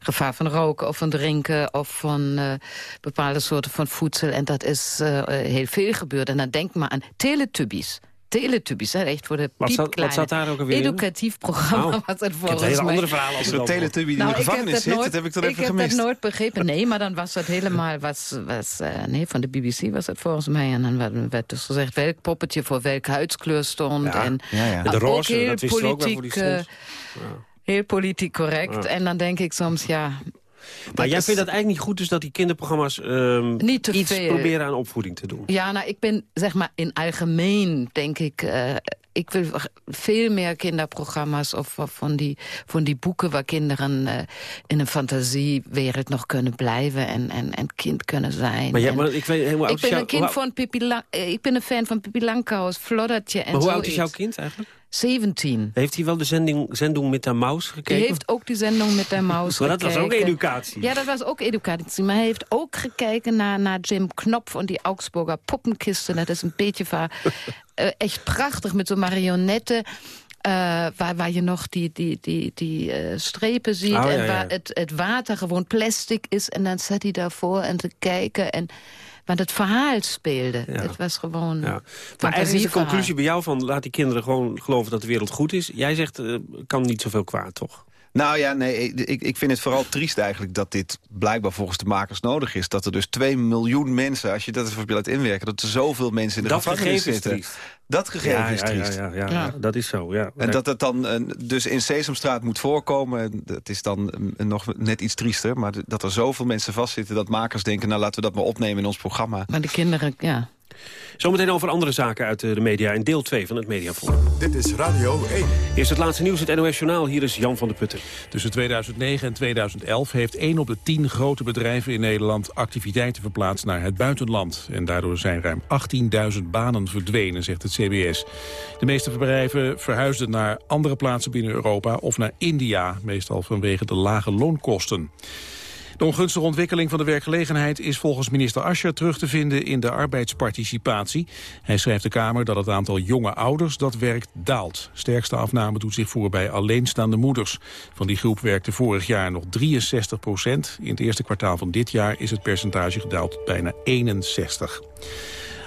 gevaar van roken of van drinken of van uh, bepaalde soorten van voedsel. En dat is uh, heel veel gebeurd. En dan denk maar aan Teletubbies. Teletubbies, hè, echt voor de wat zat, wat zat daar ook alweer Educatief programma [laughs] oh, was het volgens mij. Ik heb een hele andere verhaal als een Teletubby nou, in de gevangenis zit, dat heb ik dan ik even gemist. Ik heb dat nooit begrepen. Nee, maar dan was dat helemaal... [laughs] Was, was, uh, nee, van de BBC was het volgens mij. En dan werd dus gezegd welk poppetje voor welke huidskleur stond. Ja, en, ja, ja. de roze, heel dat wist politiek, ook wel voor die Heel politiek correct. En dan denk ik soms, ja... Maar jij vindt dat eigenlijk niet goed dus dat die kinderprogramma's um, niet te iets veel. proberen aan opvoeding te doen? Ja, nou, ik ben zeg maar in algemeen, denk ik... Uh, ik wil veel meer kinderprogramma's of, of van, die, van die boeken... waar kinderen uh, in een fantasiewereld nog kunnen blijven en, en, en kind kunnen zijn. Maar, ja, maar ik, weet, oud ik ben jou, een kind van Pippi Lang, Ik ben een fan van Pippi Langkous, Floddertje en Maar hoe oud is jouw kind eigenlijk? 17. Heeft hij wel de zending, zending met de maus gekeken? Hij heeft ook die zending met de maus [laughs] Maar dat was ook educatie. Ja, dat was ook educatie. Maar hij heeft ook gekeken naar, naar Jim Knopf en die Augsburger poppenkisten. Dat is een beetje van, uh, [laughs] echt prachtig met zo'n marionetten. Uh, waar, waar je nog die, die, die, die uh, strepen ziet. Oh, ja, en ja. waar het, het water gewoon plastic is. En dan zat hij daarvoor en te kijken. En Want het verhaal speelde. Het was gewoon ja. Maar eigenlijk is de conclusie bij jou van... laat die kinderen gewoon geloven dat de wereld goed is. Jij zegt, uh, kan niet zoveel kwaad, toch? Nou ja, nee, ik, ik vind het vooral triest eigenlijk dat dit blijkbaar volgens de makers nodig is. Dat er dus 2 miljoen mensen, als je dat even laat inwerken... dat er zoveel mensen in de dat gevangenis zitten. Dat gegeven ja, is triest. Ja, ja, ja, dat is zo, ja. En dat het dan uh, dus in Sesamstraat moet voorkomen... dat is dan uh, nog net iets triester. Maar dat er zoveel mensen vastzitten dat makers denken... nou, laten we dat maar opnemen in ons programma. Maar de kinderen, ja... Zometeen over andere zaken uit de media in deel 2 van het Mediaforum. Dit is Radio 1. Eerst het laatste nieuws, het NOS Journaal. Hier is Jan van der Putten. Tussen 2009 en 2011 heeft 1 op de 10 grote bedrijven in Nederland... activiteiten verplaatst naar het buitenland. En daardoor zijn ruim 18.000 banen verdwenen, zegt het CBS. De meeste bedrijven verhuisden naar andere plaatsen binnen Europa... of naar India, meestal vanwege de lage loonkosten. De ongunstige ontwikkeling van de werkgelegenheid is volgens minister Ascher terug te vinden in de arbeidsparticipatie. Hij schrijft de Kamer dat het aantal jonge ouders dat werkt daalt. Sterkste afname doet zich voor bij alleenstaande moeders. Van die groep werkte vorig jaar nog 63 procent. In het eerste kwartaal van dit jaar is het percentage gedaald tot bijna 61.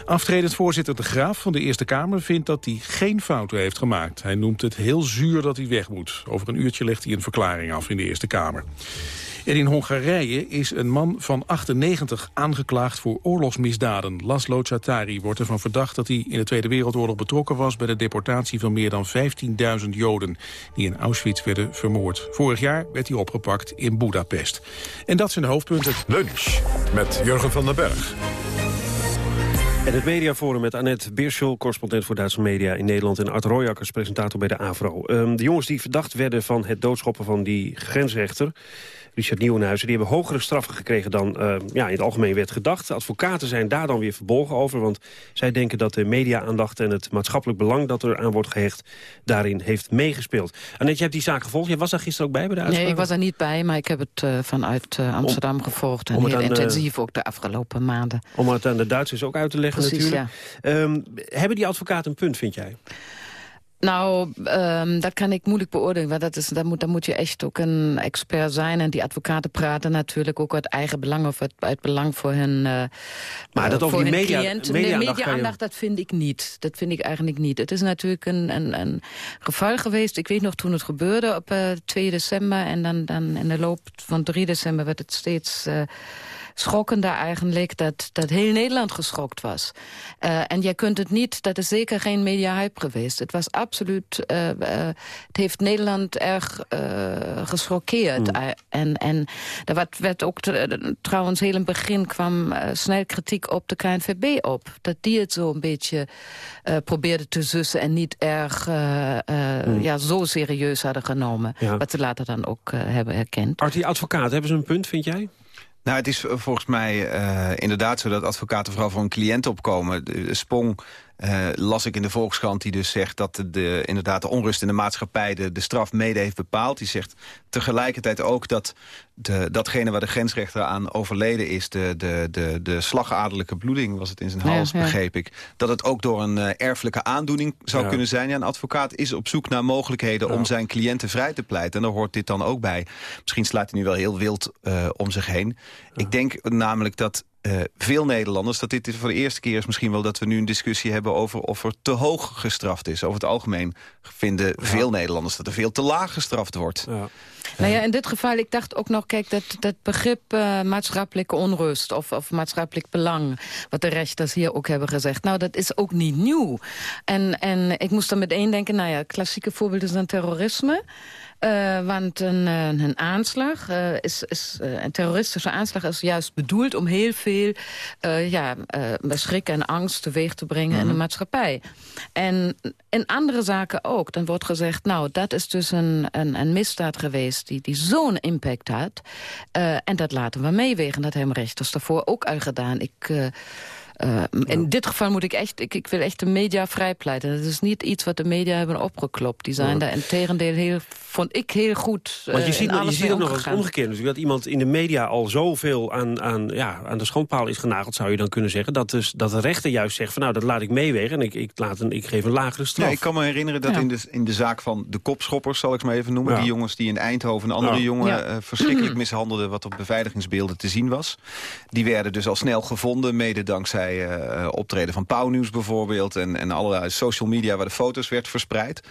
Aftredend voorzitter De Graaf van de Eerste Kamer vindt dat hij geen fouten heeft gemaakt. Hij noemt het heel zuur dat hij weg moet. Over een uurtje legt hij een verklaring af in de Eerste Kamer. En in Hongarije is een man van 98 aangeklaagd voor oorlogsmisdaden. Laszlo Tsatari wordt ervan verdacht dat hij in de Tweede Wereldoorlog betrokken was... bij de deportatie van meer dan 15.000 Joden die in Auschwitz werden vermoord. Vorig jaar werd hij opgepakt in Budapest. En dat zijn de hoofdpunten. Lunch met Jurgen van den Berg. En het mediaforum met Annette Birschel, correspondent voor Duitse media in Nederland... en Art Royakkers, presentator bij de AVRO. Um, de jongens die verdacht werden van het doodschoppen van die grensrechter... Richard Nieuwenhuizen, die hebben hogere straffen gekregen dan uh, ja, in het algemeen werd gedacht. De advocaten zijn daar dan weer verbolgen over, want zij denken dat de media-aandacht en het maatschappelijk belang dat er aan wordt gehecht daarin heeft meegespeeld. Annette, je hebt die zaak gevolgd. Jij was daar gisteren ook bij bij de uitspraak? Nee, ik was er niet bij, maar ik heb het uh, vanuit uh, Amsterdam om, gevolgd. En heel aan, intensief ook de afgelopen maanden. Om het aan de Duitsers ook uit te leggen Precies, natuurlijk. Ja. Um, hebben die advocaten een punt, vind jij? Nou, um, dat kan ik moeilijk beoordelen. Want dat is, dat moet, dan moet je echt ook een expert zijn. En die advocaten praten natuurlijk ook uit eigen belang... of uit, uit belang voor hun uh, Maar dat over die media, media, nee, media-aandacht, je... dat vind ik niet. Dat vind ik eigenlijk niet. Het is natuurlijk een, een, een geval geweest. Ik weet nog toen het gebeurde op uh, 2 december. En dan, dan in de loop van 3 december werd het steeds... Uh, schokkender eigenlijk dat, dat heel Nederland geschokt was. Uh, en je kunt het niet, dat is zeker geen media-hype geweest. Het was absoluut, uh, uh, het heeft Nederland erg geschokkeerd. Mm. en en er werd, werd ook trouwens heel in het begin kwam snel kritiek op de KNVB op. Dat die het zo een beetje probeerde te zussen en niet erg mm. ja, zo serieus hadden genomen. Ja. Wat ze later dan ook hebben erkend. Artie, advocaat, hebben ze een punt, vind jij? Nou, het is volgens mij uh, inderdaad zo dat advocaten vooral voor een cliënt opkomen. De Spong uh, las ik in de Volkskrant die dus zegt dat de, inderdaad de onrust in de maatschappij de, de straf mede heeft bepaald. Die zegt tegelijkertijd ook dat de, datgene waar de grensrechter aan overleden is... de, de, de, de slagadelijke bloeding, was het in zijn hals, ja, ja. begreep ik... dat het ook door een uh, erfelijke aandoening zou ja. kunnen zijn. Ja, een advocaat is op zoek naar mogelijkheden om zijn cliënten vrij te pleiten. En daar hoort dit dan ook bij. Misschien slaat hij nu wel heel wild uh, om zich heen. Ik denk namelijk dat uh, veel Nederlanders, dat dit voor de eerste keer is misschien wel... dat we nu een discussie hebben over of er te hoog gestraft is. Over het algemeen vinden ja. veel Nederlanders dat er veel te laag gestraft wordt. Ja. Nou ja, in dit geval, ik dacht ook nog, kijk, dat, dat begrip uh, maatschappelijke onrust of, of maatschappelijk belang, wat de rechters hier ook hebben gezegd, nou, dat is ook niet nieuw. En, en ik moest er meteen denken, nou ja, klassieke voorbeelden zijn terrorisme. Uh, want een, een aanslag, uh, is, is, uh, een terroristische aanslag is juist bedoeld om heel veel ja, schrik en angst teweeg te brengen in de mhm. maatschappij. En in andere zaken ook. Dan wordt gezegd, nou, dat is dus een, een, een misdaad geweest die, die zo'n impact had. en dat laten we meewegen. Dat hebben rechters daarvoor ook al gedaan. Ik Uh, in dit geval moet ik echt, ik, ik wil echt de media vrijpleiten. Het is niet iets wat de media hebben opgeklopt. Die zijn daar in tegendeel heel, vond ik heel goed Want je uh, ziet, je ziet ook nog eens omgekeerd natuurlijk. Dat iemand in de media al zoveel aan, aan, ja, aan de schandpaal is genageld, zou je dan kunnen zeggen. Dat, dus, dat de rechter juist zegt van nou, dat laat ik meewegen en ik, ik, laat een, ik geef een lagere straf. Ja, ik kan me herinneren dat in, de, in de zaak van de kopschoppers, zal ik het maar even noemen. Die jongens die in Eindhoven een andere jongen uh, verschrikkelijk mishandelden... wat op beveiligingsbeelden te zien was. Die werden dus al snel gevonden, mede dankzij uh, optreden van Pauwnieuws bijvoorbeeld... En, en allerlei social media waar de foto's werd verspreid.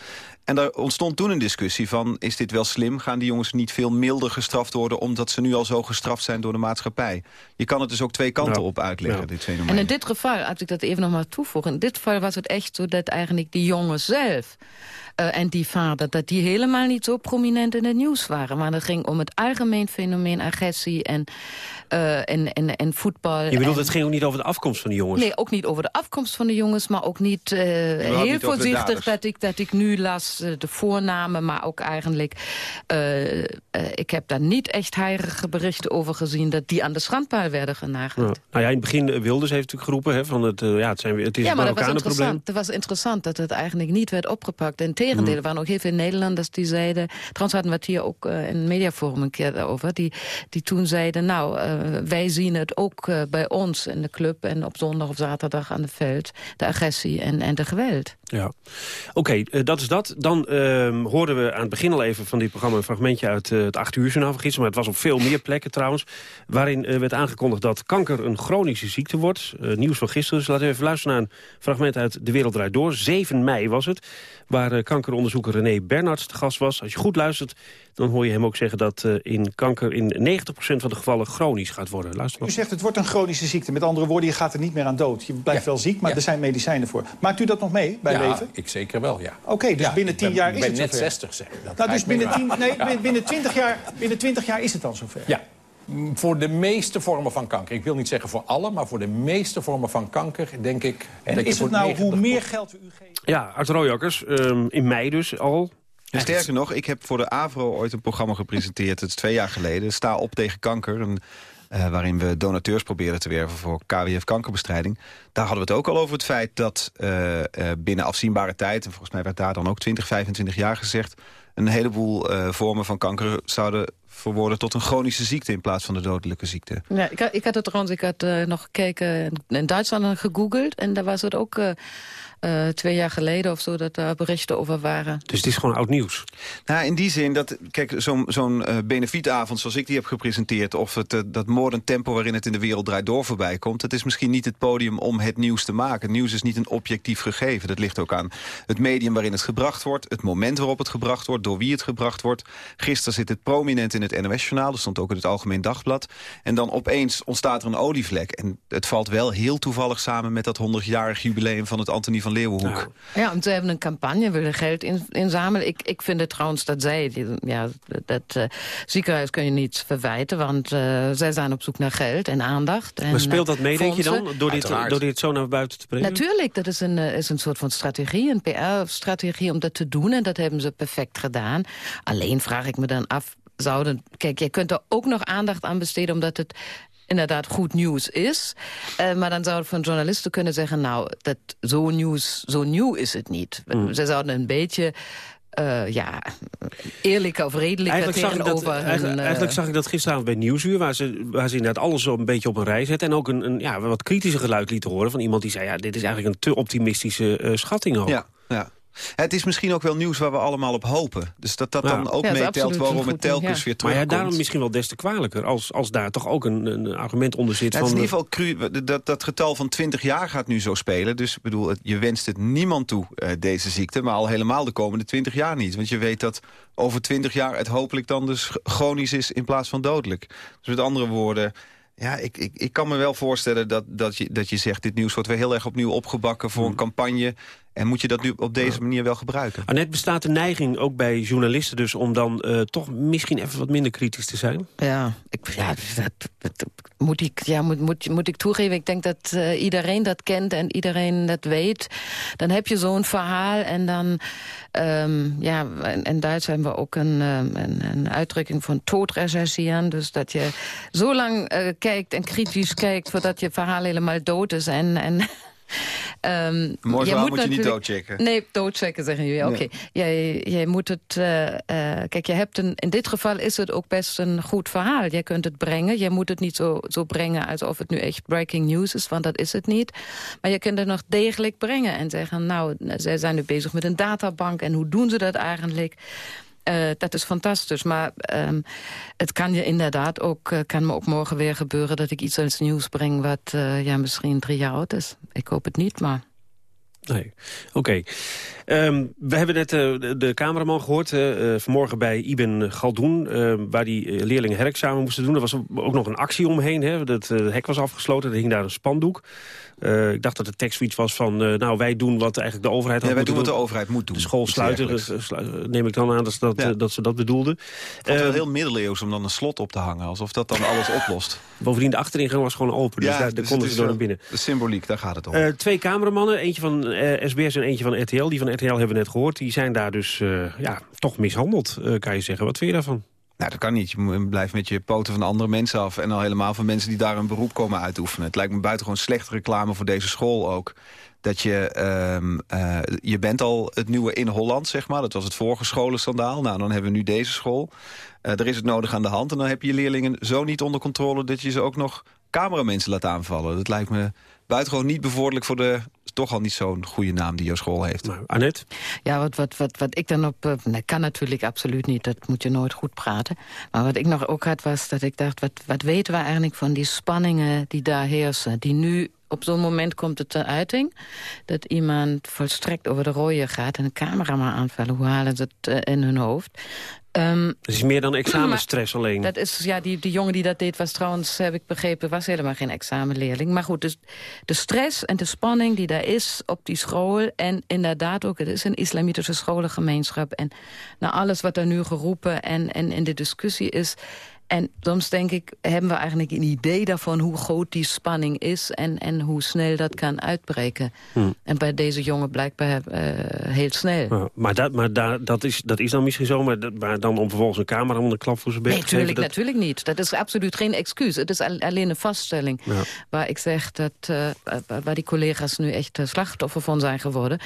En daar ontstond toen een discussie van, is dit wel slim? Gaan die jongens niet veel milder gestraft worden... omdat ze nu al zo gestraft zijn door de maatschappij? Je kan het dus ook twee kanten op uitleggen, dit fenomeen. En in dit geval, als ik dat even nog maar toevoeg... in dit geval was het echt zo dat eigenlijk die jongens zelf... Uh, en die vader, dat die helemaal niet zo prominent in het nieuws waren. Maar het ging om het algemeen fenomeen agressie en, uh, en, en, en voetbal. Je bedoelt, en... het ging ook niet over de afkomst van de jongens? Nee, ook niet over de afkomst van de jongens, maar ook niet uh, heel niet voorzichtig dat ik, dat ik nu las de voornamen, maar ook eigenlijk... ik heb daar niet echt heilige berichten over gezien dat die aan de schandpaal werden genageld. Nou ja, in het begin Wilders heeft natuurlijk geroepen hè, van het, ja, het, zijn, het is ja, een maar dat was probleem. interessant. Het was interessant dat het eigenlijk niet werd opgepakt. En tegendeel, er waren ook heel veel Nederlanders die zeiden... trouwens hadden we het hier ook uh, in het mediaforum een keer over... die, die toen zeiden, nou, uh, wij zien het ook uh, bij ons in de club... en op zondag of zaterdag aan het veld, de agressie en, en de geweld. Ja, oké, okay, uh, dat is dat. Dan uh, hoorden we aan het begin al even van dit programma... een fragmentje uit uh, het 8 uur van gisteren... maar het was op veel meer plekken trouwens... waarin uh, werd aangekondigd dat kanker een chronische ziekte wordt. Uh, nieuws van gisteren, dus laten we even luisteren naar een fragment uit De Wereld Draait Door. 7 mei was het, waar uh, kankeronderzoeker René Bernards te gast was. Als je goed luistert, dan hoor je hem ook zeggen... dat uh, in kanker in 90% van de gevallen chronisch gaat worden. Luister maar. U zegt het wordt een chronische ziekte. Met andere woorden, je gaat er niet meer aan dood. Je blijft ja. wel ziek, maar ja. er zijn medicijnen voor. Maakt u dat nog mee bij ja, leven? ik zeker wel, ja. Oké, okay, dus ja, binnen 10 ben, jaar is ben het net zover. 60, zeg ik. Dat nou, dus binnen, 10, nee, binnen, 20 jaar, binnen 20 jaar is het dan zover? Ja. Voor de meeste vormen van kanker. Ik wil niet zeggen voor alle, maar voor de meeste vormen van kanker denk ik... En dat is je het nou hoe meer geld we u geven? Ja, Art Rooijakkers, um, in mei dus al... En sterker nog, ik heb voor de AVRO ooit een programma gepresenteerd. Het is twee jaar geleden. Sta op tegen kanker. Een, uh, waarin we donateurs probeerden te werven voor KWF kankerbestrijding. Daar hadden we het ook al over het feit dat uh, uh, binnen afzienbare tijd... en volgens mij werd daar dan ook 20, 25 jaar gezegd... een heleboel vormen van kanker zouden verworden tot een chronische ziekte... in plaats van de dodelijke ziekte. Ja, ik, ik had het trouwens, ik had nog gekeken in Duitsland gegoogeld... en daar was het ook... Uh, twee jaar geleden of zo, dat daar berichten over waren. Dus het is gewoon oud nieuws? Nou, in die zin dat, kijk, zo'n zo'n uh, benefietavond zoals ik die heb gepresenteerd... of het, uh, dat moordend tempo waarin het in de wereld draait door voorbij komt... het is misschien niet het podium om het nieuws te maken. Het nieuws is niet een objectief gegeven. Dat ligt ook aan het medium waarin het gebracht wordt... het moment waarop het gebracht wordt, door wie het gebracht wordt. Gisteren zit het prominent in het NOS-journaal. Dat stond ook in het Algemeen Dagblad. En dan opeens ontstaat er een olievlek. En het valt wel heel toevallig samen met dat 100-jarig jubileum... van het Antonie van Leeuwenhoek. Ja, ja want ze hebben een campagne, willen geld in, inzamelen. Ik, ik vind het trouwens dat zij, ja, dat uh, ziekenhuis kun je niet verwijten... want uh, zij zijn op zoek naar geld en aandacht. En, maar speelt dat mee, denk je dan, door dit, door dit zo naar buiten te brengen? Natuurlijk, dat is een, is een soort van strategie, een PR-strategie om dat te doen. En dat hebben ze perfect gedaan. Alleen vraag ik me dan af, zouden... Kijk, je kunt er ook nog aandacht aan besteden... omdat het inderdaad goed nieuws is. Uh, maar dan zou het van journalisten kunnen zeggen... nou, dat zo, nieuws, zo nieuw is het niet. Mm. Ze zouden een beetje... Uh, ja, eerlijker of redelijker eigenlijk zag, tegenover dat, eigenlijk, hun, uh... eigenlijk zag ik dat gisteravond bij Nieuwsuur... waar ze, waar ze inderdaad alles zo een beetje op een rij zetten... en ook een, een ja, wat kritische geluid lieten horen van iemand die zei... ja, dit is eigenlijk een te optimistische uh, schatting ook. Ja, ja. Het is misschien ook wel nieuws waar we allemaal op hopen. Dus dat dat ja. dan ook ja, meetelt waarom het telkens ja. weer terugkomt. Maar ja, daarom misschien wel des te kwalijker... als, als daar toch ook een, een argument onder zit. Ja, van het is in ieder geval cru, dat, dat getal van 20 jaar gaat nu zo spelen. Dus ik bedoel, je wenst het niemand toe, uh, deze ziekte. Maar al helemaal de komende 20 jaar niet. Want je weet dat over 20 jaar het hopelijk dan dus chronisch is... in plaats van dodelijk. Dus met andere woorden... Ja, ik, ik, ik kan me wel voorstellen dat, dat, je, dat je zegt... dit nieuws wordt weer heel erg opnieuw opgebakken voor mm. een campagne... En moet je dat nu op deze manier wel gebruiken? Annette, bestaat de neiging ook bij journalisten dus... om dan uh, toch misschien even wat minder kritisch te zijn? Ja, ik, ja dat, dat, moet, ik, ja moet, moet, moet ik toegeven. Ik denk dat uh, iedereen dat kent en iedereen dat weet. Dan heb je zo'n verhaal en dan... Um, ja, en, en daar hebben we ook een, een, een uitdrukking van toodrechercheren. Dus dat je zo lang uh, kijkt en kritisch kijkt... voordat je verhaal helemaal dood is. En, en Um, Mooi verhaal moet, moet je niet doodchecken. Nee, doodchecken zeggen jullie. Oké, okay. jij, jij moet het... Uh, uh, kijk, je hebt een, in dit geval is het ook best een goed verhaal. Jij kunt het brengen. Je moet het niet zo, zo brengen alsof het nu echt breaking news is, want dat is het niet. Maar je kunt het nog degelijk brengen en zeggen... nou, zij zijn nu bezig met een databank en hoe doen ze dat eigenlijk... Uh, dat is fantastisch. Maar um, het kan je inderdaad ook, uh, kan me ook morgen weer gebeuren... dat ik iets als nieuws breng wat uh, ja, misschien drie jaar oud is. Ik hoop het niet, maar... Nee, oké. Um, we hebben net de, cameraman gehoord vanmorgen bij Iben Galdoen... Uh, waar die leerlingen herexamen moesten doen. Er was ook nog een actie omheen. Hè? Dat, het hek was afgesloten, er hing daar een spandoek. Ik dacht dat de tekst zoiets was van... nou, wij doen wat eigenlijk de overheid had ja, wij doen. wat de overheid moet doen. De school sluiten, neem ik dan aan dat, dat, ja. dat ze dat bedoelden. Het was wel heel middeleeuws om dan een slot op te hangen. Alsof dat dan alles oplost. Bovendien, de achteringang was gewoon open. Dus ja, daar, daar dus konden ze door naar binnen. De symboliek, daar gaat het om. twee cameramannen, eentje van SBS en eentje van RTL. Die van RTL hebben we net gehoord. Die zijn daar dus uh, ja, toch mishandeld, uh, kan je zeggen. Wat vind je daarvan? Nou, dat kan niet. Je blijft met je poten van andere mensen af. En al helemaal van mensen die daar een beroep komen uitoefenen. Het lijkt me buitengewoon slechte reclame voor deze school ook. Dat je, um, uh, je bent al het nieuwe in Holland, zeg maar. Dat was het vorige scholenstandaal. Nou, dan hebben we nu deze school. Uh, er is het nodig aan de hand. En dan heb je je leerlingen zo niet onder controle... dat je ze ook nog cameramensen laat aanvallen. Dat lijkt me buitengewoon niet bevorderlijk voor de toch al niet zo'n goede naam die jouw school heeft. Nou, Annette? Ja, wat, wat, wat, wat ik dan op... Uh, nee, kan natuurlijk absoluut niet, dat moet je nooit goed praten. Maar wat ik nog ook had was dat ik dacht... wat, wat weten we eigenlijk van die spanningen die daar heersen... die nu op zo'n moment komt het ter uiting... dat iemand volstrekt over de rode gaat en een cameraman aanvallen. Hoe halen ze het uh, in hun hoofd? Um, het is meer dan examenstress alleen. Dat is, ja, die, die jongen die dat deed was trouwens, heb ik begrepen... was helemaal geen examenleerling. Maar goed, dus de stress en de spanning die daar is op die school... en inderdaad ook, het is een islamitische scholengemeenschap... en na alles wat er nu geroepen en, en in de discussie is... En soms denk ik, hebben we eigenlijk een idee daarvan... hoe groot die spanning is en, en hoe snel dat kan uitbreken. Hm. En bij deze jongen blijkbaar uh, heel snel. Ja, maar dat, maar daar, dat, is, dat is dan misschien zo, maar, dat, maar dan om vervolgens een camera onder de klap voor zijn bek nee, te geven... Dat... natuurlijk niet. Dat is absoluut geen excuus. Het is alleen een vaststelling ja. waar ik zeg dat... Uh, waar die collega's nu echt slachtoffer van zijn geworden.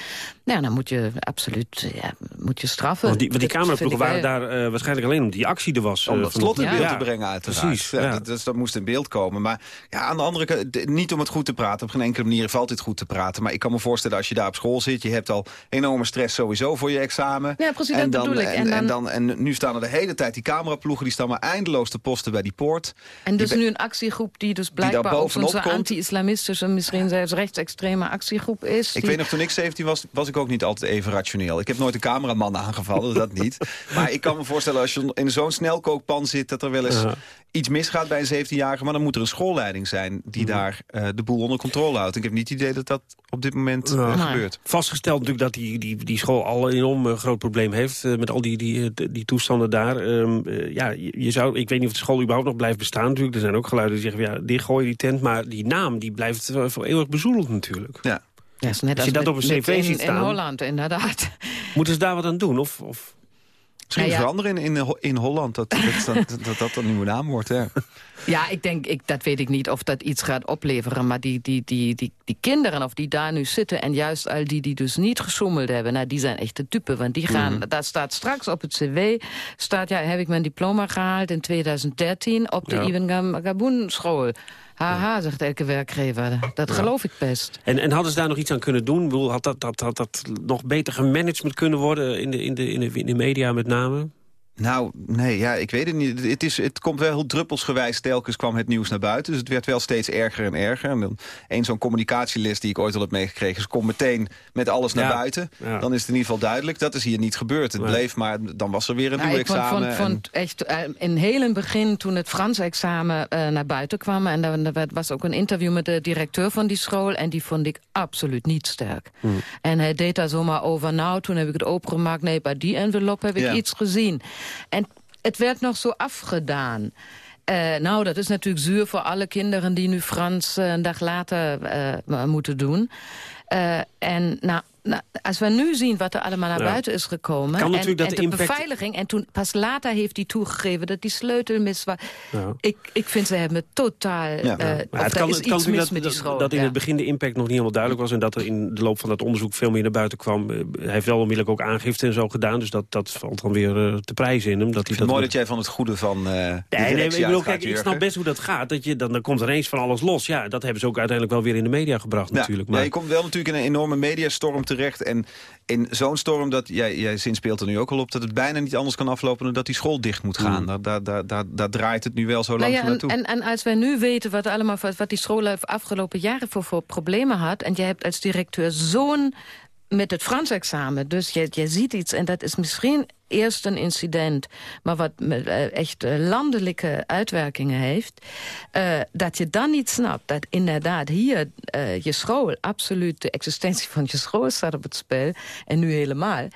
Nou, dan moet je absoluut ja, moet je straffen. Want die, want die cameraploegen waren daar uh, waarschijnlijk alleen omdat die actie er was. Om dat slot in beeld te brengen uiteraard. Precies, ja, Dat, dus dat moest in beeld komen. Maar ja, aan de andere kant, niet om het goed te praten. Op geen enkele manier valt dit goed te praten. Maar ik kan me voorstellen als je daar op school zit... je hebt al enorme stress sowieso voor je examen. Ja, precies, en dat bedoel ik. En, en, dan, en nu staan er de hele tijd die cameraploegen... die staan maar eindeloos te posten bij die poort. En dus nu een actiegroep die dus blijkbaar ook zo'n anti-islamistische... misschien zelfs rechtsextreme actiegroep is. Ik weet nog, toen ik 17 was, was ik ook niet altijd even rationeel. Ik heb nooit een cameraman aangevallen, dat niet. [laughs] Maar ik kan me voorstellen, als je in zo'n snelkookpan zit... dat er wel eens iets misgaat bij een 17-jarige... maar dan moet er een schoolleiding zijn die daar uh, de boel onder controle houdt. Ik heb niet het idee dat dat op dit moment uh, gebeurt. Vastgesteld natuurlijk dat die, die, die school al een enorm uh, groot probleem heeft... met al die, die, die toestanden daar. Um, ja, je, je, zou, ik weet niet of de school überhaupt nog blijft bestaan natuurlijk. Er zijn ook geluiden die zeggen, ja, dichtgooien die tent. Maar die naam die blijft voor eeuwig bezoedeld natuurlijk. Ja. Ja, is net als, je dat met, op een cv in, ziet staan... In Holland, inderdaad. [laughs] Moeten ze daar wat aan doen? Of... of... Misschien nou ja. veranderen in, in, in Holland, dat dat, dat, dat, dat een nieuwe naam wordt. Ja, ja ik denk, ik, dat weet ik niet of dat iets gaat opleveren. Maar die, die, die, die, die kinderen, of die daar nu zitten... en juist al die die dus niet gesjoemeld hebben... Nou, die zijn echt de type, want die gaan... Mm -hmm. daar staat straks op het cv... staat, ja, heb ik mijn diploma gehaald in 2013... op de ja. Ibn school. Haha, zegt elke werkgever. Dat ja. geloof ik best. En, en hadden ze daar nog iets aan kunnen doen? Had dat, dat, had dat nog beter gemanaged kunnen worden in de, in de, in de, in de media met name? Nou, nee, ja, ik weet het niet. Het, is, het komt wel heel druppelsgewijs. Telkens kwam het nieuws naar buiten. Dus het werd wel steeds erger en erger. En dan één zo'n communicatielist die ik ooit al heb meegekregen... ze komt meteen met alles naar Ja, buiten. ja. Dan is het in ieder geval duidelijk. Dat is hier niet gebeurd. Het Nee. bleef maar, dan was er weer een Nou, nieuw ik examen. vond, en- vond echt eh, in heel het begin, toen het Frans-examen eh, naar buiten kwam... en daar daar was ook een interview met de directeur van die school... en die vond ik absoluut niet sterk. En hij deed daar zomaar over, nou, toen heb ik het opengemaakt... nee, bij die envelop heb ik Ja. iets gezien. En het werd nog zo afgedaan. Eh, nou, dat is natuurlijk zuur voor alle kinderen... die nu Frans een dag later eh, moeten doen. Eh, en nou, nou, als we nu zien wat er allemaal naar Ja. buiten is gekomen... Kan en, dat en de impact- beveiliging... en toen pas later heeft hij toegegeven dat die sleutel mis was. Ja. Ik, ik vind ze hebben totaal... eh, Maar of het kan, is het kan mis dat, met die dat, school. dat in ja. het begin de impact nog niet helemaal duidelijk was... en dat er in de loop van dat onderzoek veel meer naar buiten kwam. Eh, Hij heeft wel onmiddellijk ook aangifte en zo gedaan... dus dat, dat valt dan weer eh, te prijzen in hem. Dat hij is mooi dat dat jij van het goede van eh de Nee, nee, ik bedoel, kijk, ik snap best hoe dat gaat. Dat je, dan, dan komt er eens van alles los. Ja, dat hebben ze ook uiteindelijk wel weer in de media gebracht Ja, natuurlijk. ja, Maar, je komt wel natuurlijk in een enorme mediastorm terecht. En in zo'n storm, dat jij, jij zinspeelt er nu ook al op... dat het bijna niet anders kan aflopen dan dat die school dicht moet gaan. Daar, daar, daar, daar, daar draait het nu wel zo Nou lang ja, en, naartoe. en, en als wij nu weten wat, allemaal, wat, wat die school de afgelopen jaren voor, voor problemen had... en je hebt als directeur zo'n met het Frans-examen, dus je, je ziet iets... en dat is misschien eerst een incident... maar wat eh, echt eh, landelijke uitwerkingen heeft... eh, dat je dan niet snapt dat inderdaad hier je school... absoluut de existentie van je school staat op het spel... en nu helemaal...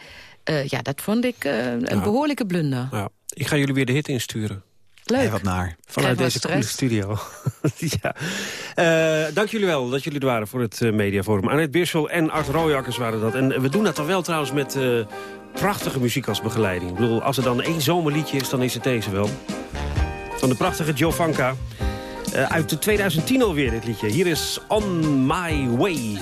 Ja, dat vond ik een Ja. behoorlijke blunder. ja. Ik ga jullie weer de hit insturen. Leuk. wat naar. Vanuit deze coole studio. [laughs] ja. Eh, dank jullie wel dat jullie er waren voor het eh, mediaforum. Annette Birschel en Art Rooijakkers waren dat. En we doen dat dan wel trouwens met eh, prachtige muziek als begeleiding. Ik bedoel, als er dan één zomerliedje is, dan is het deze wel. Van de prachtige Joe Vanka. Eh, uit de 2010 alweer dit liedje. Hier is On My Way.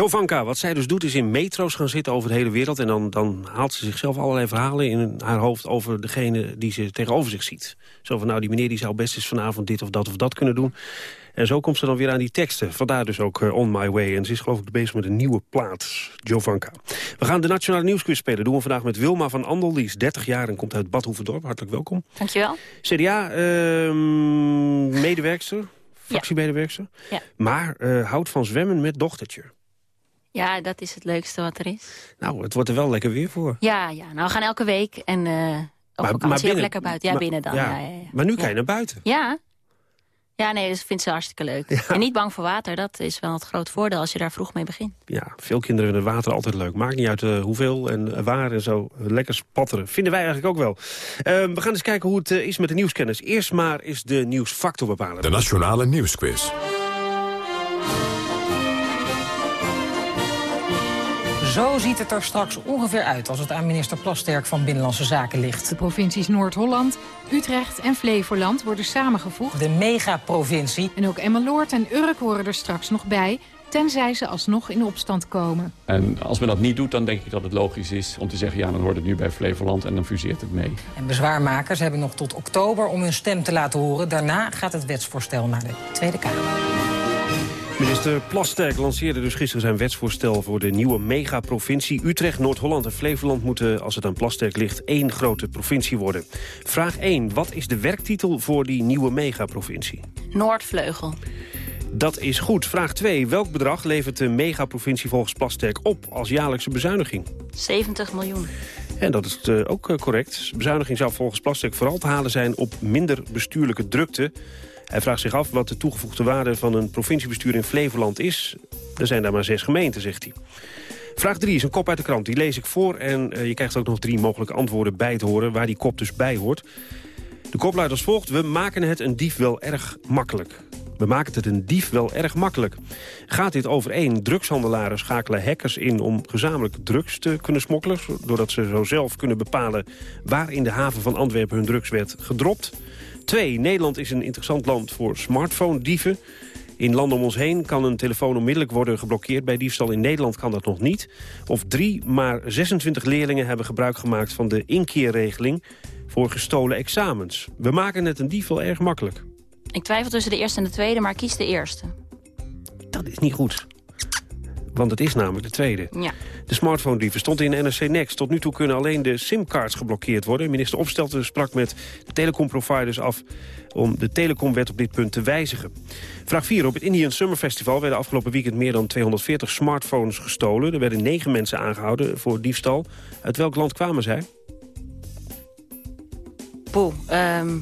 Jovanka, wat zij dus doet is in metro's gaan zitten over de hele wereld... en dan, dan haalt ze zichzelf allerlei verhalen in haar hoofd... over degene die ze tegenover zich ziet. Zo van, nou, die meneer die zou best eens vanavond dit of dat of dat kunnen doen. En zo komt ze dan weer aan die teksten. Vandaar dus ook eh, On My Way. En ze is geloof ik bezig met een nieuwe plaat, Jovanka. We gaan de Nationale Nieuwsquiz spelen. doen we vandaag met Wilma van Andel. Die is 30 jaar en komt uit Bad Hoeverdorp. Hartelijk welkom. Dankjewel. CDA-medewerkster, fractiemedewerkster. Ja. Maar eh, houdt van zwemmen met dochtertje. Ja, dat is het leukste wat er is. Nou, het wordt er wel lekker weer voor. Ja, ja. nou we gaan elke week en eh op vakantie ook lekker buiten. Ja, maar- binnen dan. Ja. Ja, ja, Maar nu kan je naar buiten. Ja. Ja, nee, dat vindt ze hartstikke leuk. En niet bang voor water, dat is wel het groot voordeel als je daar vroeg mee begint. Ja, veel kinderen vinden water altijd leuk. Maakt niet uit eh, hoeveel en eh, waar en zo. Lekker spatteren. Vinden wij eigenlijk ook wel. Eh, we gaan eens kijken hoe het is met de nieuwskennis. Eerst maar is de nieuwsfactor bepalen. De Nationale Nieuwsquiz. Zo ziet het er straks ongeveer uit als het aan minister Plasterk van Binnenlandse Zaken ligt. De provincies Noord-Holland, Utrecht en Flevoland worden samengevoegd. De megaprovincie. En ook Emmeloord en Urk horen er straks nog bij, tenzij ze alsnog in opstand komen. En als men dat niet doet, dan denk ik dat het logisch is om te zeggen... ja, dan hoort het nu bij Flevoland en dan fuseert het mee. En bezwaarmakers hebben nog tot oktober om hun stem te laten horen. Daarna gaat het wetsvoorstel naar de Tweede Kamer. Minister Plasterk lanceerde dus gisteren zijn wetsvoorstel... voor de nieuwe megaprovincie. Utrecht, Noord-Holland en Flevoland moeten, als het aan Plasterk ligt... één grote provincie worden. Vraag 1. Wat is de werktitel voor die nieuwe megaprovincie? Noordvleugel. Dat is goed. Vraag 2. Welk bedrag levert de megaprovincie volgens Plasterk op... als jaarlijkse bezuiniging? 70 miljoen. En dat is eh, ook eh, correct. Bezuiniging zou volgens Plasterk vooral te halen zijn op minder bestuurlijke drukte. Hij vraagt zich af wat de toegevoegde waarde van een provinciebestuur in Flevoland is. Er zijn daar maar zes gemeenten, zegt hij. Vraag 3 is een kop uit de krant. Die lees ik voor en eh, je krijgt ook nog drie mogelijke antwoorden bij te horen... waar die kop dus bij hoort. De kop luidt als volgt. We maken het een dief wel erg makkelijk. We maken het een dief wel erg makkelijk. Gaat dit over één? Drugshandelaren schakelen hackers in om gezamenlijk drugs te kunnen smokkelen... doordat ze zo zelf kunnen bepalen waar in de haven van Antwerpen hun drugs werd gedropt. Twee, Nederland is een interessant land voor smartphone-dieven. In landen om ons heen kan een telefoon onmiddellijk worden geblokkeerd. Bij diefstal in Nederland kan dat nog niet. Of drie, maar 26 leerlingen hebben gebruik gemaakt van de inkeerregeling... voor gestolen examens. We maken het een dief wel erg makkelijk. Ik twijfel tussen de eerste en de tweede, maar kies de eerste. Dat is niet goed. Want het is namelijk de tweede. Ja. De smartphone-dieven stond in NRC Next. Tot nu toe kunnen alleen de simcards geblokkeerd worden. Minister Opstelten sprak met de telecomproviders af... om de telecomwet op dit punt te wijzigen. Vraag 4. Op het Indian Summer Festival werden afgelopen weekend... meer dan 240 smartphones gestolen. Er werden negen mensen aangehouden voor diefstal. Uit welk land kwamen zij? Poeh, ehm,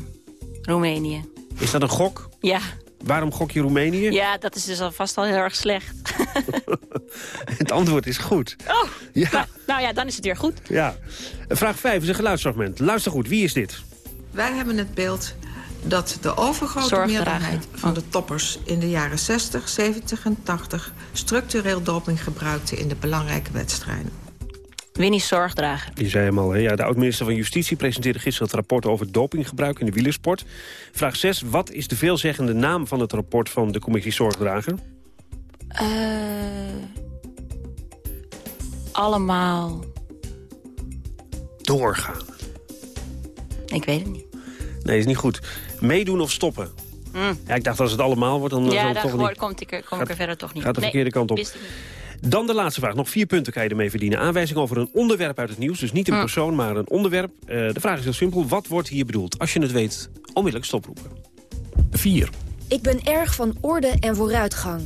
Roemenië. Is dat een gok? Ja. Waarom gok je Roemenië? ja, dat is dus alvast al heel erg slecht. [laughs] Het antwoord is goed. Oh, Ja. nou, nou ja, dan is het weer goed. Ja. Vraag 5 is een geluidsfragment. Luister goed, wie is dit? Wij hebben het beeld dat de overgrote meerderheid van de toppers in de jaren 60, 70 en 80 structureel doping gebruikte in de belangrijke wedstrijden. Winnie Zorgdrager. Je zei hem al, hè? Ja, de oud-minister van Justitie presenteerde gisteren het rapport over dopinggebruik in de wielersport. Vraag 6. Wat is de veelzeggende naam van het rapport van de commissie Zorgdrager? Eh, allemaal... Doorgaan. Ik weet het niet. Nee, is niet goed. Meedoen of stoppen? Mm. Ja, ik dacht als het allemaal wordt, dan zal Ja, dan toch niet... komt ik er, kom ik er verder toch niet. gaat de Nee, verkeerde kant op. Dan de laatste vraag. Nog vier punten kan je ermee verdienen. Aanwijzing over een onderwerp uit het nieuws. Dus niet een persoon, maar een onderwerp. Eh, de vraag is heel simpel. Wat wordt hier bedoeld? Als je het weet, onmiddellijk stoproepen. 4. Ik ben erg van orde en vooruitgang.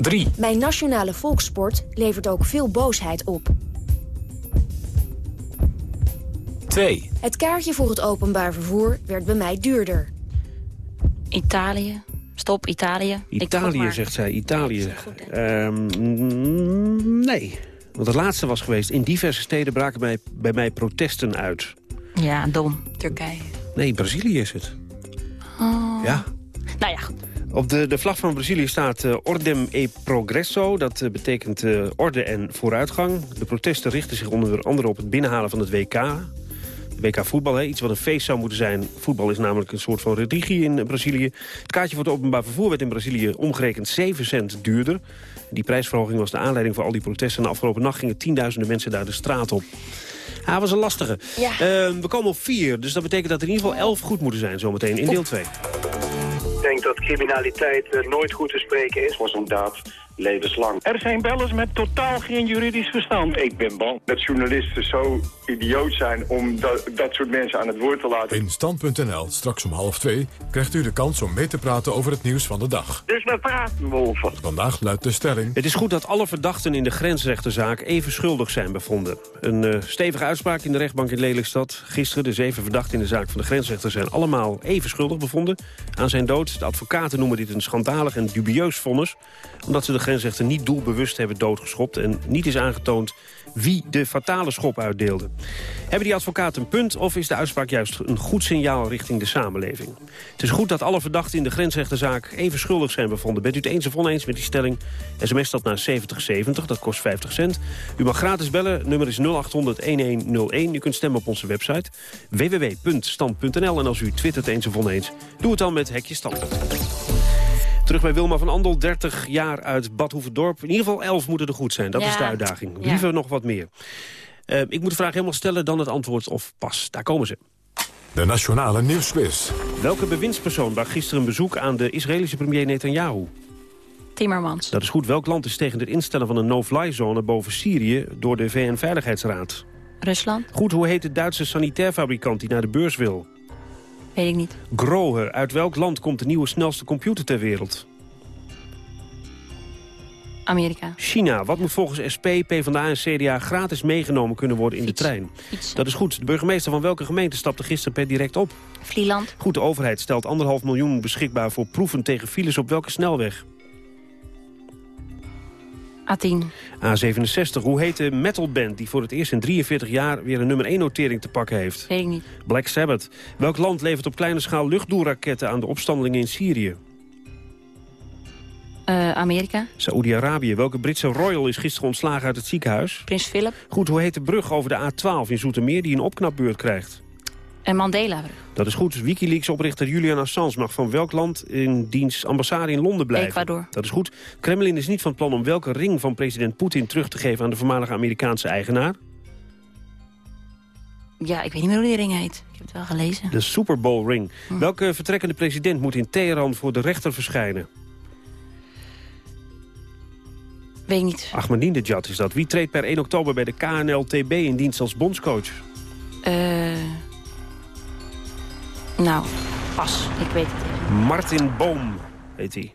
3. Mijn nationale volkssport levert ook veel boosheid op. 2. Het kaartje voor het openbaar vervoer werd bij mij duurder. Italië. Stop, Italië. Italië, maar. zegt zij. Italië. Ehm, nee. Want het laatste was geweest. In diverse steden braken bij, bij mij protesten uit. Ja, dom. Turkije. Nee, Brazilië is het. Oh. Ja. Nou ja, goed. Op de, de vlag van Brazilië staat eh, Ordem e Progresso. Dat eh, betekent eh, orde en vooruitgang. De protesten richten zich onder andere op het binnenhalen van het WK. WK voetbal, hè, iets wat een feest zou moeten zijn. Voetbal is namelijk een soort van religie in Brazilië. Het kaartje voor het openbaar vervoer werd in Brazilië omgerekend 7 cent duurder. Die prijsverhoging was de aanleiding voor al die protesten. En de afgelopen nacht gingen tienduizenden mensen daar de straat op. Ah, was een lastige. Ja. Eh, we komen op vier, dus dat betekent dat er in ieder geval elf goed moeten zijn zometeen in deel 2. Ik denk dat criminaliteit eh, nooit goed te spreken is. voor zo'n daad levenslang. Er zijn bellers met totaal geen juridisch verstand. Ik ben bang dat journalisten zo idioot zijn om dat, dat soort mensen aan het woord te laten. In Stand.nl, straks om half twee, krijgt u de kans om mee te praten over het nieuws van de dag. Dus we praten over. Vandaag luidt de stelling... Het is goed dat alle verdachten in de grensrechterzaak even schuldig zijn bevonden. Een eh, stevige uitspraak in de rechtbank in Lelystad. Gisteren de zeven verdachten in de zaak van de grensrechter zijn allemaal even schuldig bevonden aan zijn dood. De advocaten noemen dit een schandalig en dubieus vonnis. Omdat ze de niet doelbewust hebben doodgeschopt en niet is aangetoond wie de fatale schop uitdeelde. Hebben die advocaten een punt of is de uitspraak juist een goed signaal richting de samenleving? Het is goed dat alle verdachten in de grensrechterzaak even schuldig zijn bevonden. Bent u het eens of oneens met die stelling? SMS dat naar 7070, dat kost 50 cent. U mag gratis bellen, nummer is 0800-1101. U kunt stemmen op onze website www.stand.nl. En als u twittert eens of oneens, doe het dan met Hekje Standpunt. Terug bij Wilma van Andel, 30 jaar uit Bad Hoeverdorp. In ieder geval 11 moeten er goed zijn, dat Ja. is de uitdaging. Ja. Liever nog wat meer. Eh, ik moet de vraag helemaal stellen, dan het antwoord of pas. Daar komen ze. De Nationale Nieuwsquiz. Welke bewindspersoon bracht gisteren een bezoek aan de Israëlische premier Netanyahu? Timmermans. Dat is goed. Welk land is tegen het instellen van een no-fly-zone boven Syrië door de VN-veiligheidsraad? Rusland? Goed, hoe heet de Duitse sanitairfabrikant die naar de beurs wil? Weet ik niet. Grohe. Uit welk land komt de nieuwe snelste computer ter wereld? Amerika. China. Wat moet volgens SP, PvdA en CDA gratis meegenomen kunnen worden in de trein? Fietsen. Dat is goed. De burgemeester van welke gemeente stapte gisteren per direct op? Vlieland. Goed, de overheid stelt anderhalf miljoen beschikbaar voor proeven tegen files op welke snelweg? A10. A67. Hoe heet de metalband die voor het eerst in 43 jaar weer een nummer 1 notering te pakken heeft? Weet ik niet. Black Sabbath. Welk land levert op kleine schaal luchtdoelraketten aan de opstandelingen in Syrië? Eh, Amerika. Saoedi-Arabië. Welke Britse royal is gisteren ontslagen uit het ziekenhuis? Prins Philip. Goed, hoe heet de brug over de A12 in Zoetermeer die een opknapbeurt krijgt? En Mandela. Dat is goed. Wikileaks-oprichter Julian Assange mag van welk land in diens ambassade in Londen blijven? Ecuador. Dat is goed. Kremlin is niet van plan om welke ring van president Poetin terug te geven aan de voormalige Amerikaanse eigenaar? Ja, ik weet niet meer hoe die ring heet. Ik heb het wel gelezen. De Super Bowl ring. Hm. Welke vertrekkende president moet in Teheran voor de rechter verschijnen? Weet ik niet. Ahmadinejad is dat. Wie treedt per 1 oktober bij de KNLTB in dienst als bondscoach? Eh nou, pas. Ik weet het niet. Martin Boom heet hij.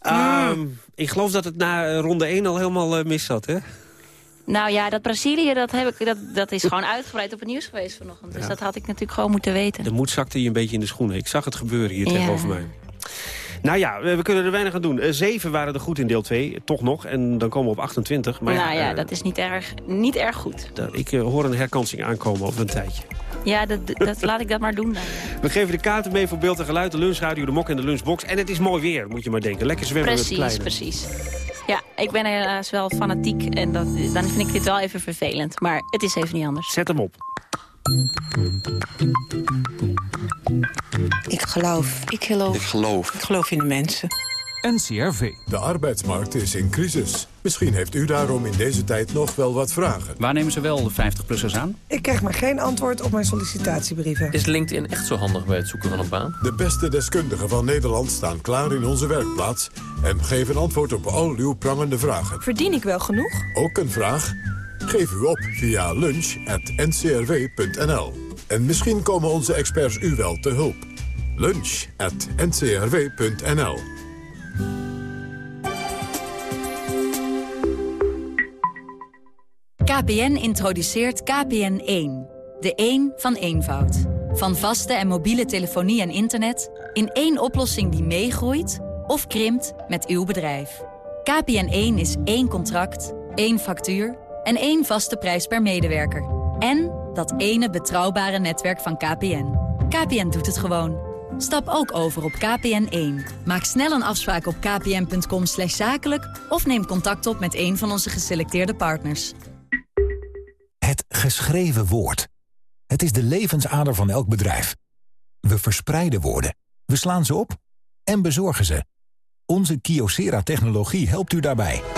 Ehm, ik geloof dat het na eh, ronde 1 al helemaal eh, mis zat, hè? Nou ja, dat Brazilië, dat, heb ik, dat, dat is gewoon uitgebreid op het nieuws geweest vanochtend. Dus Ja. dat had ik natuurlijk gewoon moeten weten. De moed zakte je een beetje in de schoenen. Ik zag het gebeuren hier Ja. tegenover mij. Nou ja, we, we kunnen er weinig aan doen. Eh, zeven waren er goed in deel 2, toch nog. En dan komen we op 28. Maar nou ja, eh, dat is niet erg, niet erg goed. ik eh, hoor een herkansing aankomen over een tijdje. Ja, dat, dat, laat ik dat maar doen dan. [laughs] We geven de kaarten mee voor beeld en geluid, de lunchradio, de mok en de lunchbox. En het is mooi weer, moet je maar denken. Lekker zwemmen met het Precies, precies. Ja, ik ben helaas wel fanatiek en dat, dan vind ik dit wel even vervelend. Maar het is even niet anders. Zet hem op. Ik geloof. Ik geloof. Ik geloof. Ik geloof in de mensen. NCRV. De arbeidsmarkt is in crisis. Misschien heeft u daarom in deze tijd nog wel wat vragen. Waar nemen ze wel de 50-plussers aan? Ik krijg maar geen antwoord op mijn sollicitatiebrieven. Is LinkedIn echt zo handig bij het zoeken van een baan? De beste deskundigen van Nederland staan klaar in onze werkplaats... en geven antwoord op al uw prangende vragen. Verdien ik wel genoeg? Ook een vraag? Geef u op via lunch.ncrw.nl. En misschien komen onze experts u wel te hulp. Lunch.ncrw.nl KPN introduceert KPN1. De 1 van eenvoud. Van vaste en mobiele telefonie en internet... in één oplossing die meegroeit of krimpt met uw bedrijf. KPN1 is één contract, één factuur en één vaste prijs per medewerker. En dat ene betrouwbare netwerk van KPN. KPN doet het gewoon. Stap ook over op KPN1. Maak snel een afspraak op kpn.com zakelijk... of neem contact op met een van onze geselecteerde partners. Het geschreven woord. Het is de levensader van elk bedrijf. We verspreiden woorden, we slaan ze op en bezorgen ze. Onze Kyocera-technologie helpt u daarbij.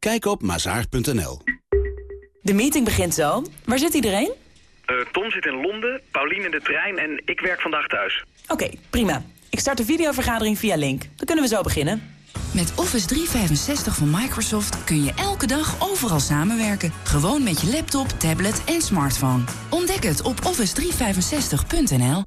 Kijk op mazaar.nl. De meeting begint zo. Waar zit iedereen? Eh, Tom zit in Londen, Paulien in de trein en ik werk vandaag thuis. Oké, prima. Ik start de videovergadering via Link. Dan kunnen we zo beginnen. Met Office 365 van Microsoft kun je elke dag overal samenwerken. Gewoon met je laptop, tablet en smartphone. Ontdek het op office365.nl.